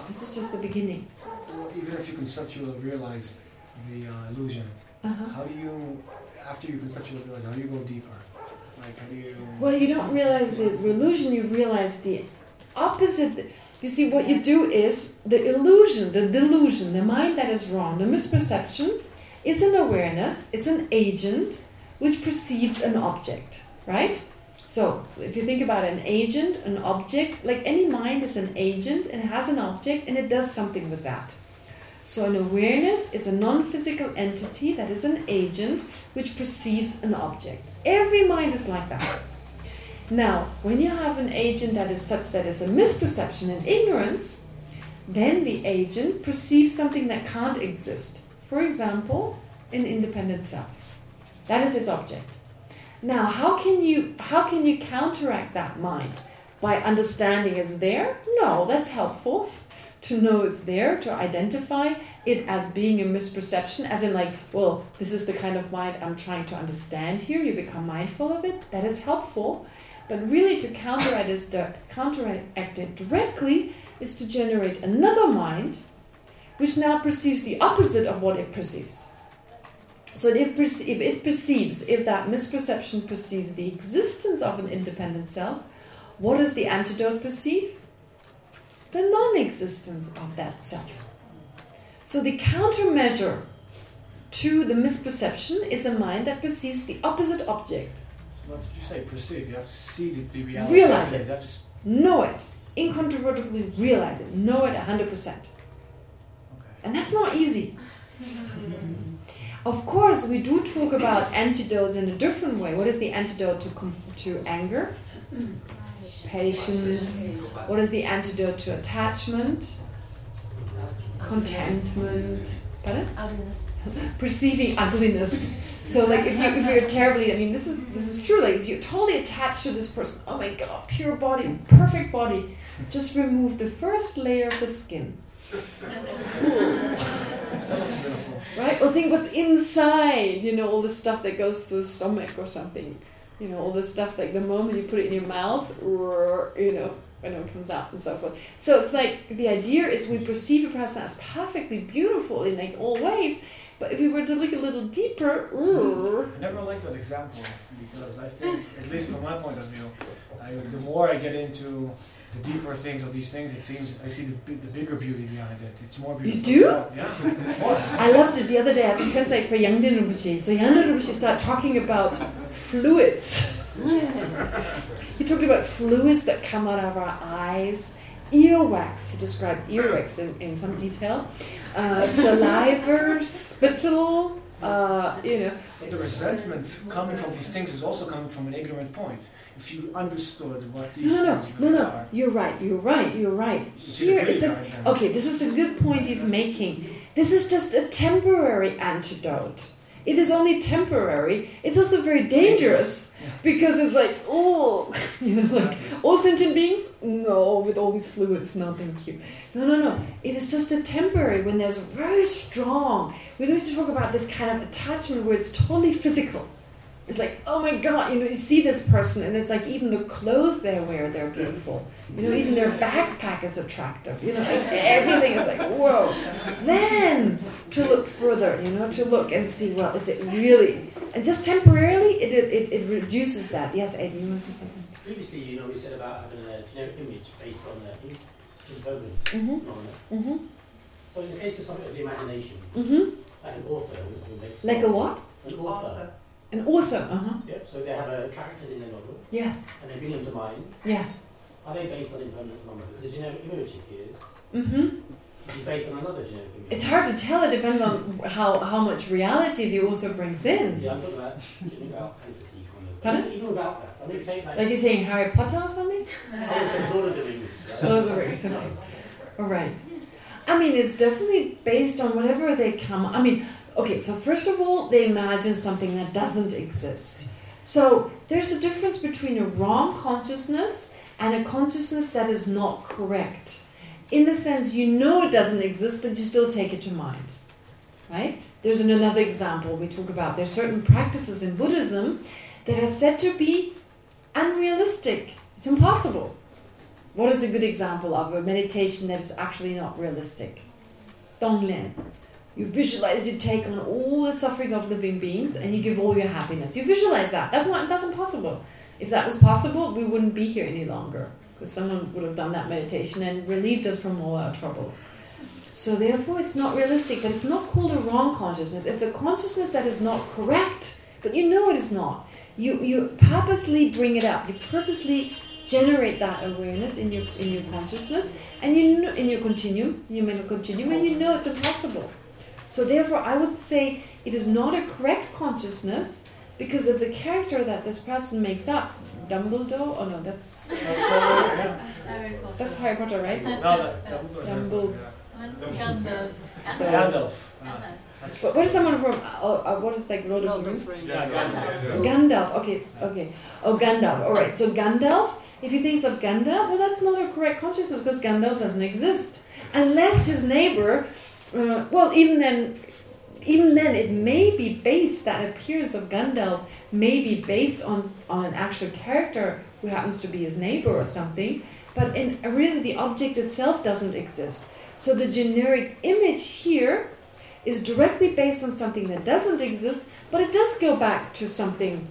This is just the beginning. Well, even if you conceptually realize the uh, illusion, Uh-huh. how do you, after you conceptually realize, how do you go deeper? Like, how do you... Well, you don't realize the illusion, you realize the opposite. You see, what you do is the illusion, the delusion, the mind that is wrong, the misperception is an awareness, it's an agent which perceives an object, right? So, if you think about an agent, an object, like any mind is an agent and it has an object and it does something with that. So an awareness is a non-physical entity that is an agent which perceives an object. Every mind is like that. Now, when you have an agent that is such that is a misperception and ignorance, then the agent perceives something that can't exist. For example, an independent self. That is its object. Now, how can you how can you counteract that mind? By understanding it's there? No, that's helpful to know it's there, to identify it as being a misperception, as in like, well, this is the kind of mind I'm trying to understand here. You become mindful of it. That is helpful. But really to counteract, is the, counteract it directly is to generate another mind which now perceives the opposite of what it perceives. So if, if it perceives, if that misperception perceives the existence of an independent self, what does the antidote perceive? The non-existence of that self. So the countermeasure to the misperception is a mind that perceives the opposite object. So that's what you say, perceive. You have to see the, the reality. Realize it. You have to Know it. Incontrovertibly realize it. Know it 100%. Okay. And that's not easy. <laughs> Of course, we do talk about antidotes in a different way. What is the antidote to com- to anger? Patience. What is the antidote to attachment? Contentment. Pardon? <laughs> Perceiving ugliness. So like if you if you're terribly, I mean this is this is true. Like if you're totally attached to this person, oh my god, pure body, perfect body, just remove the first layer of the skin. Right? Or think what's inside, you know, all the stuff that goes to the stomach or something. You know, all the stuff like the moment you put it in your mouth, or you know, when it comes out and so forth. So it's like the idea is we perceive a person as perfectly beautiful in like all ways, but if we were to look a little deeper, I never liked that example because I think, at least from my point of view, I, the more I get into the deeper things of these things, it seems I see the, the bigger beauty behind it. It's more beautiful. You do? So, yeah, of course. I loved it the other day. I had to translate for Yangten Rinpoche. So Yangten Rinpoche started talking about fluids. he talked about fluids that come out of our eyes, earwax. He described earwax in, in some detail. Uh, saliva, spittle, uh, you know. The resentment coming from these things is also coming from an ignorant point. If you understood what these No, no, things no, really no. are. You're right. You're right. You're right. Here, it's just okay. This is a good point he's making. This is just a temporary antidote. It is only temporary. It's also very dangerous because it's like, oh, <laughs> you know, like all sentient beings. No, with all these fluids, no, thank you. No, no, no. It is just a temporary when there's very strong. We don't have to talk about this kind of attachment where it's totally physical. It's like, oh my god, you know, you see this person, and it's like even the clothes they wear, they're beautiful. You know, even their backpack is attractive. You know, like <laughs> everything is like, whoa. Then to look further, you know, to look and see, well, is it really? And just temporarily, it it, it reduces that. Yes, Aiden, you want to say something? Previously, you know, we said about having a generic image based on the in- impermanent Mhm. phenomena. Mhm. So in the case of something of the imagination, mm -hmm. like an author who, who makes Like a what? An author. An author. Uh huh. Yep. So they have uh, characters in their novel. Yes. And they bring them to mind. Yes. Are they based on impermanent phenomena? Because the generic image appears. Mhm. Is based on another generic image. It's hard to tell. It depends on how how much reality the author brings in. Yeah, I'm talking about, about fantasy kind of. Pardon? Even, without that. I mean, you take like. Like you're saying Harry Potter or something? I would say Lord of the Rings. Right? Lord of the Rings, okay. All right. I mean, it's definitely based on whatever they come. I mean, okay. So first of all, they imagine something that doesn't exist. So there's a difference between a wrong consciousness and a consciousness that is not correct. In the sense, you know it doesn't exist, but you still take it to mind, right? There's another example we talk about. There's certain practices in Buddhism that are said to be unrealistic. It's impossible. What is a good example of a meditation that is actually not realistic? Tonglen. You visualize you take on all the suffering of living beings and you give all your happiness. You visualize that. That's not that's impossible. If that was possible, we wouldn't be here any longer. Because someone would have done that meditation and relieved us from all our trouble. So therefore it's not realistic, but it's not called a wrong consciousness. It's a consciousness that is not correct. But you know it is not. You you purposely bring it up. You purposely generate that awareness in your in your consciousness and you know in your continuum, your mental continuum, and you know it's impossible. So therefore, I would say it is not a correct consciousness because of the character that this person makes up. Dumbledore? Oh no, that's Harry Potter. that's Harry Potter, right? No, that- Dumbledore's Harry Dumble- Gandalf. Gandalf. Ah, But what is someone from? Uh, uh, what is like Lord of the Rings? Yeah, Gandalf. Gandalf. Okay, okay. Oh, Gandalf. All right. So Gandalf. If he thinks of Gandalf, well, that's not a correct consciousness because Gandalf doesn't exist unless his neighbor. Uh, well, even then, even then, it may be based. That appearance of Gandalf may be based on on an actual character who happens to be his neighbor or something. But in really, the object itself doesn't exist. So the generic image here is directly based on something that doesn't exist, but it does go back to something.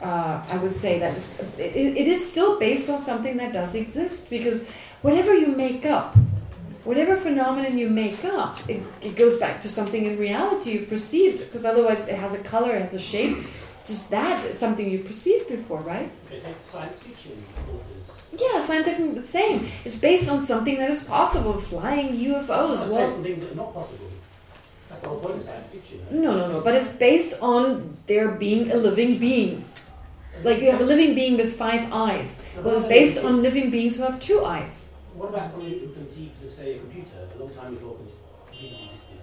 Uh, I would say that it, it is still based on something that does exist because whatever you make up, whatever phenomenon you make up, it, it goes back to something in reality you perceived because otherwise it has a color, it has a shape. Just that is something you perceived before, right? Science fiction. Yeah, scientific, the same. It's based on something that is possible, flying UFOs. Well, based on things that are not possible. That's the whole point of science fiction. right? No, no, no. But it's based on there being a living being. Like you have a living being with five eyes. Well, it's based on living beings who have two eyes. What about somebody who conceives of, say, a computer a long time before computers existed?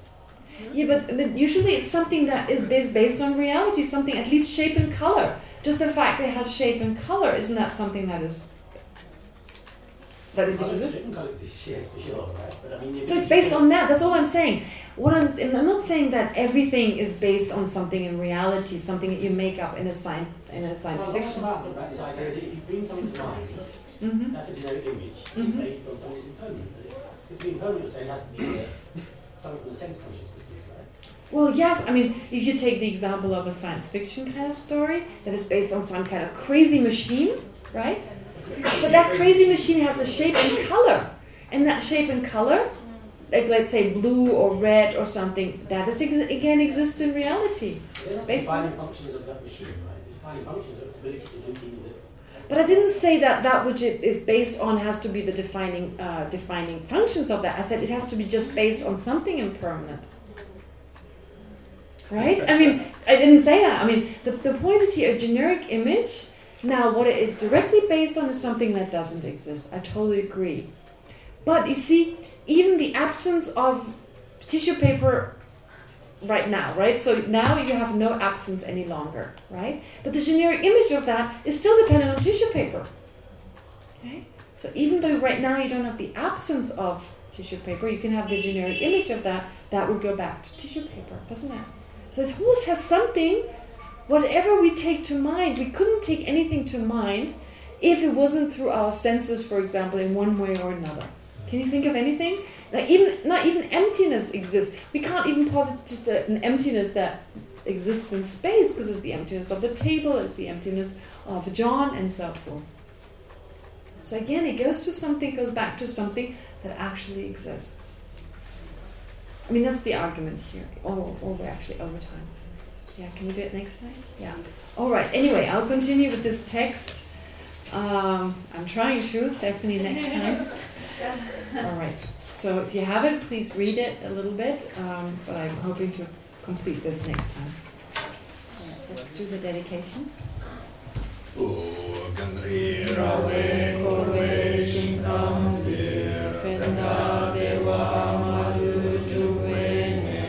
Hmm? Yeah, but, but usually it's something that is based, based on reality, something at least shape and color. Just the fact that it has shape and color, isn't that something that is... that is Colour- exist. Certain colour exists, yes, for sure, right? I mean, So it's based on that. That's all I'm saying. What I'm I'm not saying that everything is based on something in reality, something that you make up in a science in a science Well, fiction. about it, right? This idea if you bring something to mind, Mhm. that's a generic image, Mhm. based on that's impermanent. It's impermanent, you're saying it has to be uh, something from the sense consciousness, right? Well, yes. I mean, if you take the example of a science fiction kind of story that is based on some kind of crazy machine, right? But that crazy machine has a shape and color, and that shape and color, like let's say blue or red or something, that is ex again exists in reality. It's based on. defining functions of that machine, right? The defining functions are its ability to do things that But I didn't say that that which it is based on has to be the defining uh, defining functions of that. I said it has to be just based on something impermanent. Right? I mean, I didn't say that. I mean, the, the point is here a generic image. Now, what it is directly based on is something that doesn't exist. I totally agree. But you see, even the absence of tissue paper right now, right? So now you have no absence any longer, right? But the generic image of that is still dependent on tissue paper. Okay? So even though right now you don't have the absence of tissue paper, you can have the generic image of that, that will go back to tissue paper, doesn't it? So it always has something, whatever we take to mind, we couldn't take anything to mind if it wasn't through our senses, for example, in one way or another. Can you think of anything? Like even not even emptiness exists. We can't even posit just a, an emptiness that exists in space because it's the emptiness of the table, it's the emptiness of John, and so forth. So again, it goes to something, goes back to something that actually exists. I mean, that's the argument here. All, all we're actually over time. Yeah, can we do it next time? Yeah. All right. Anyway, I'll continue with this text. Um, I'm trying to. Definitely next time. <laughs> All right. So if you haven't, please read it a little bit, um, but I'm hoping to complete this next time. Right, let's do the dedication.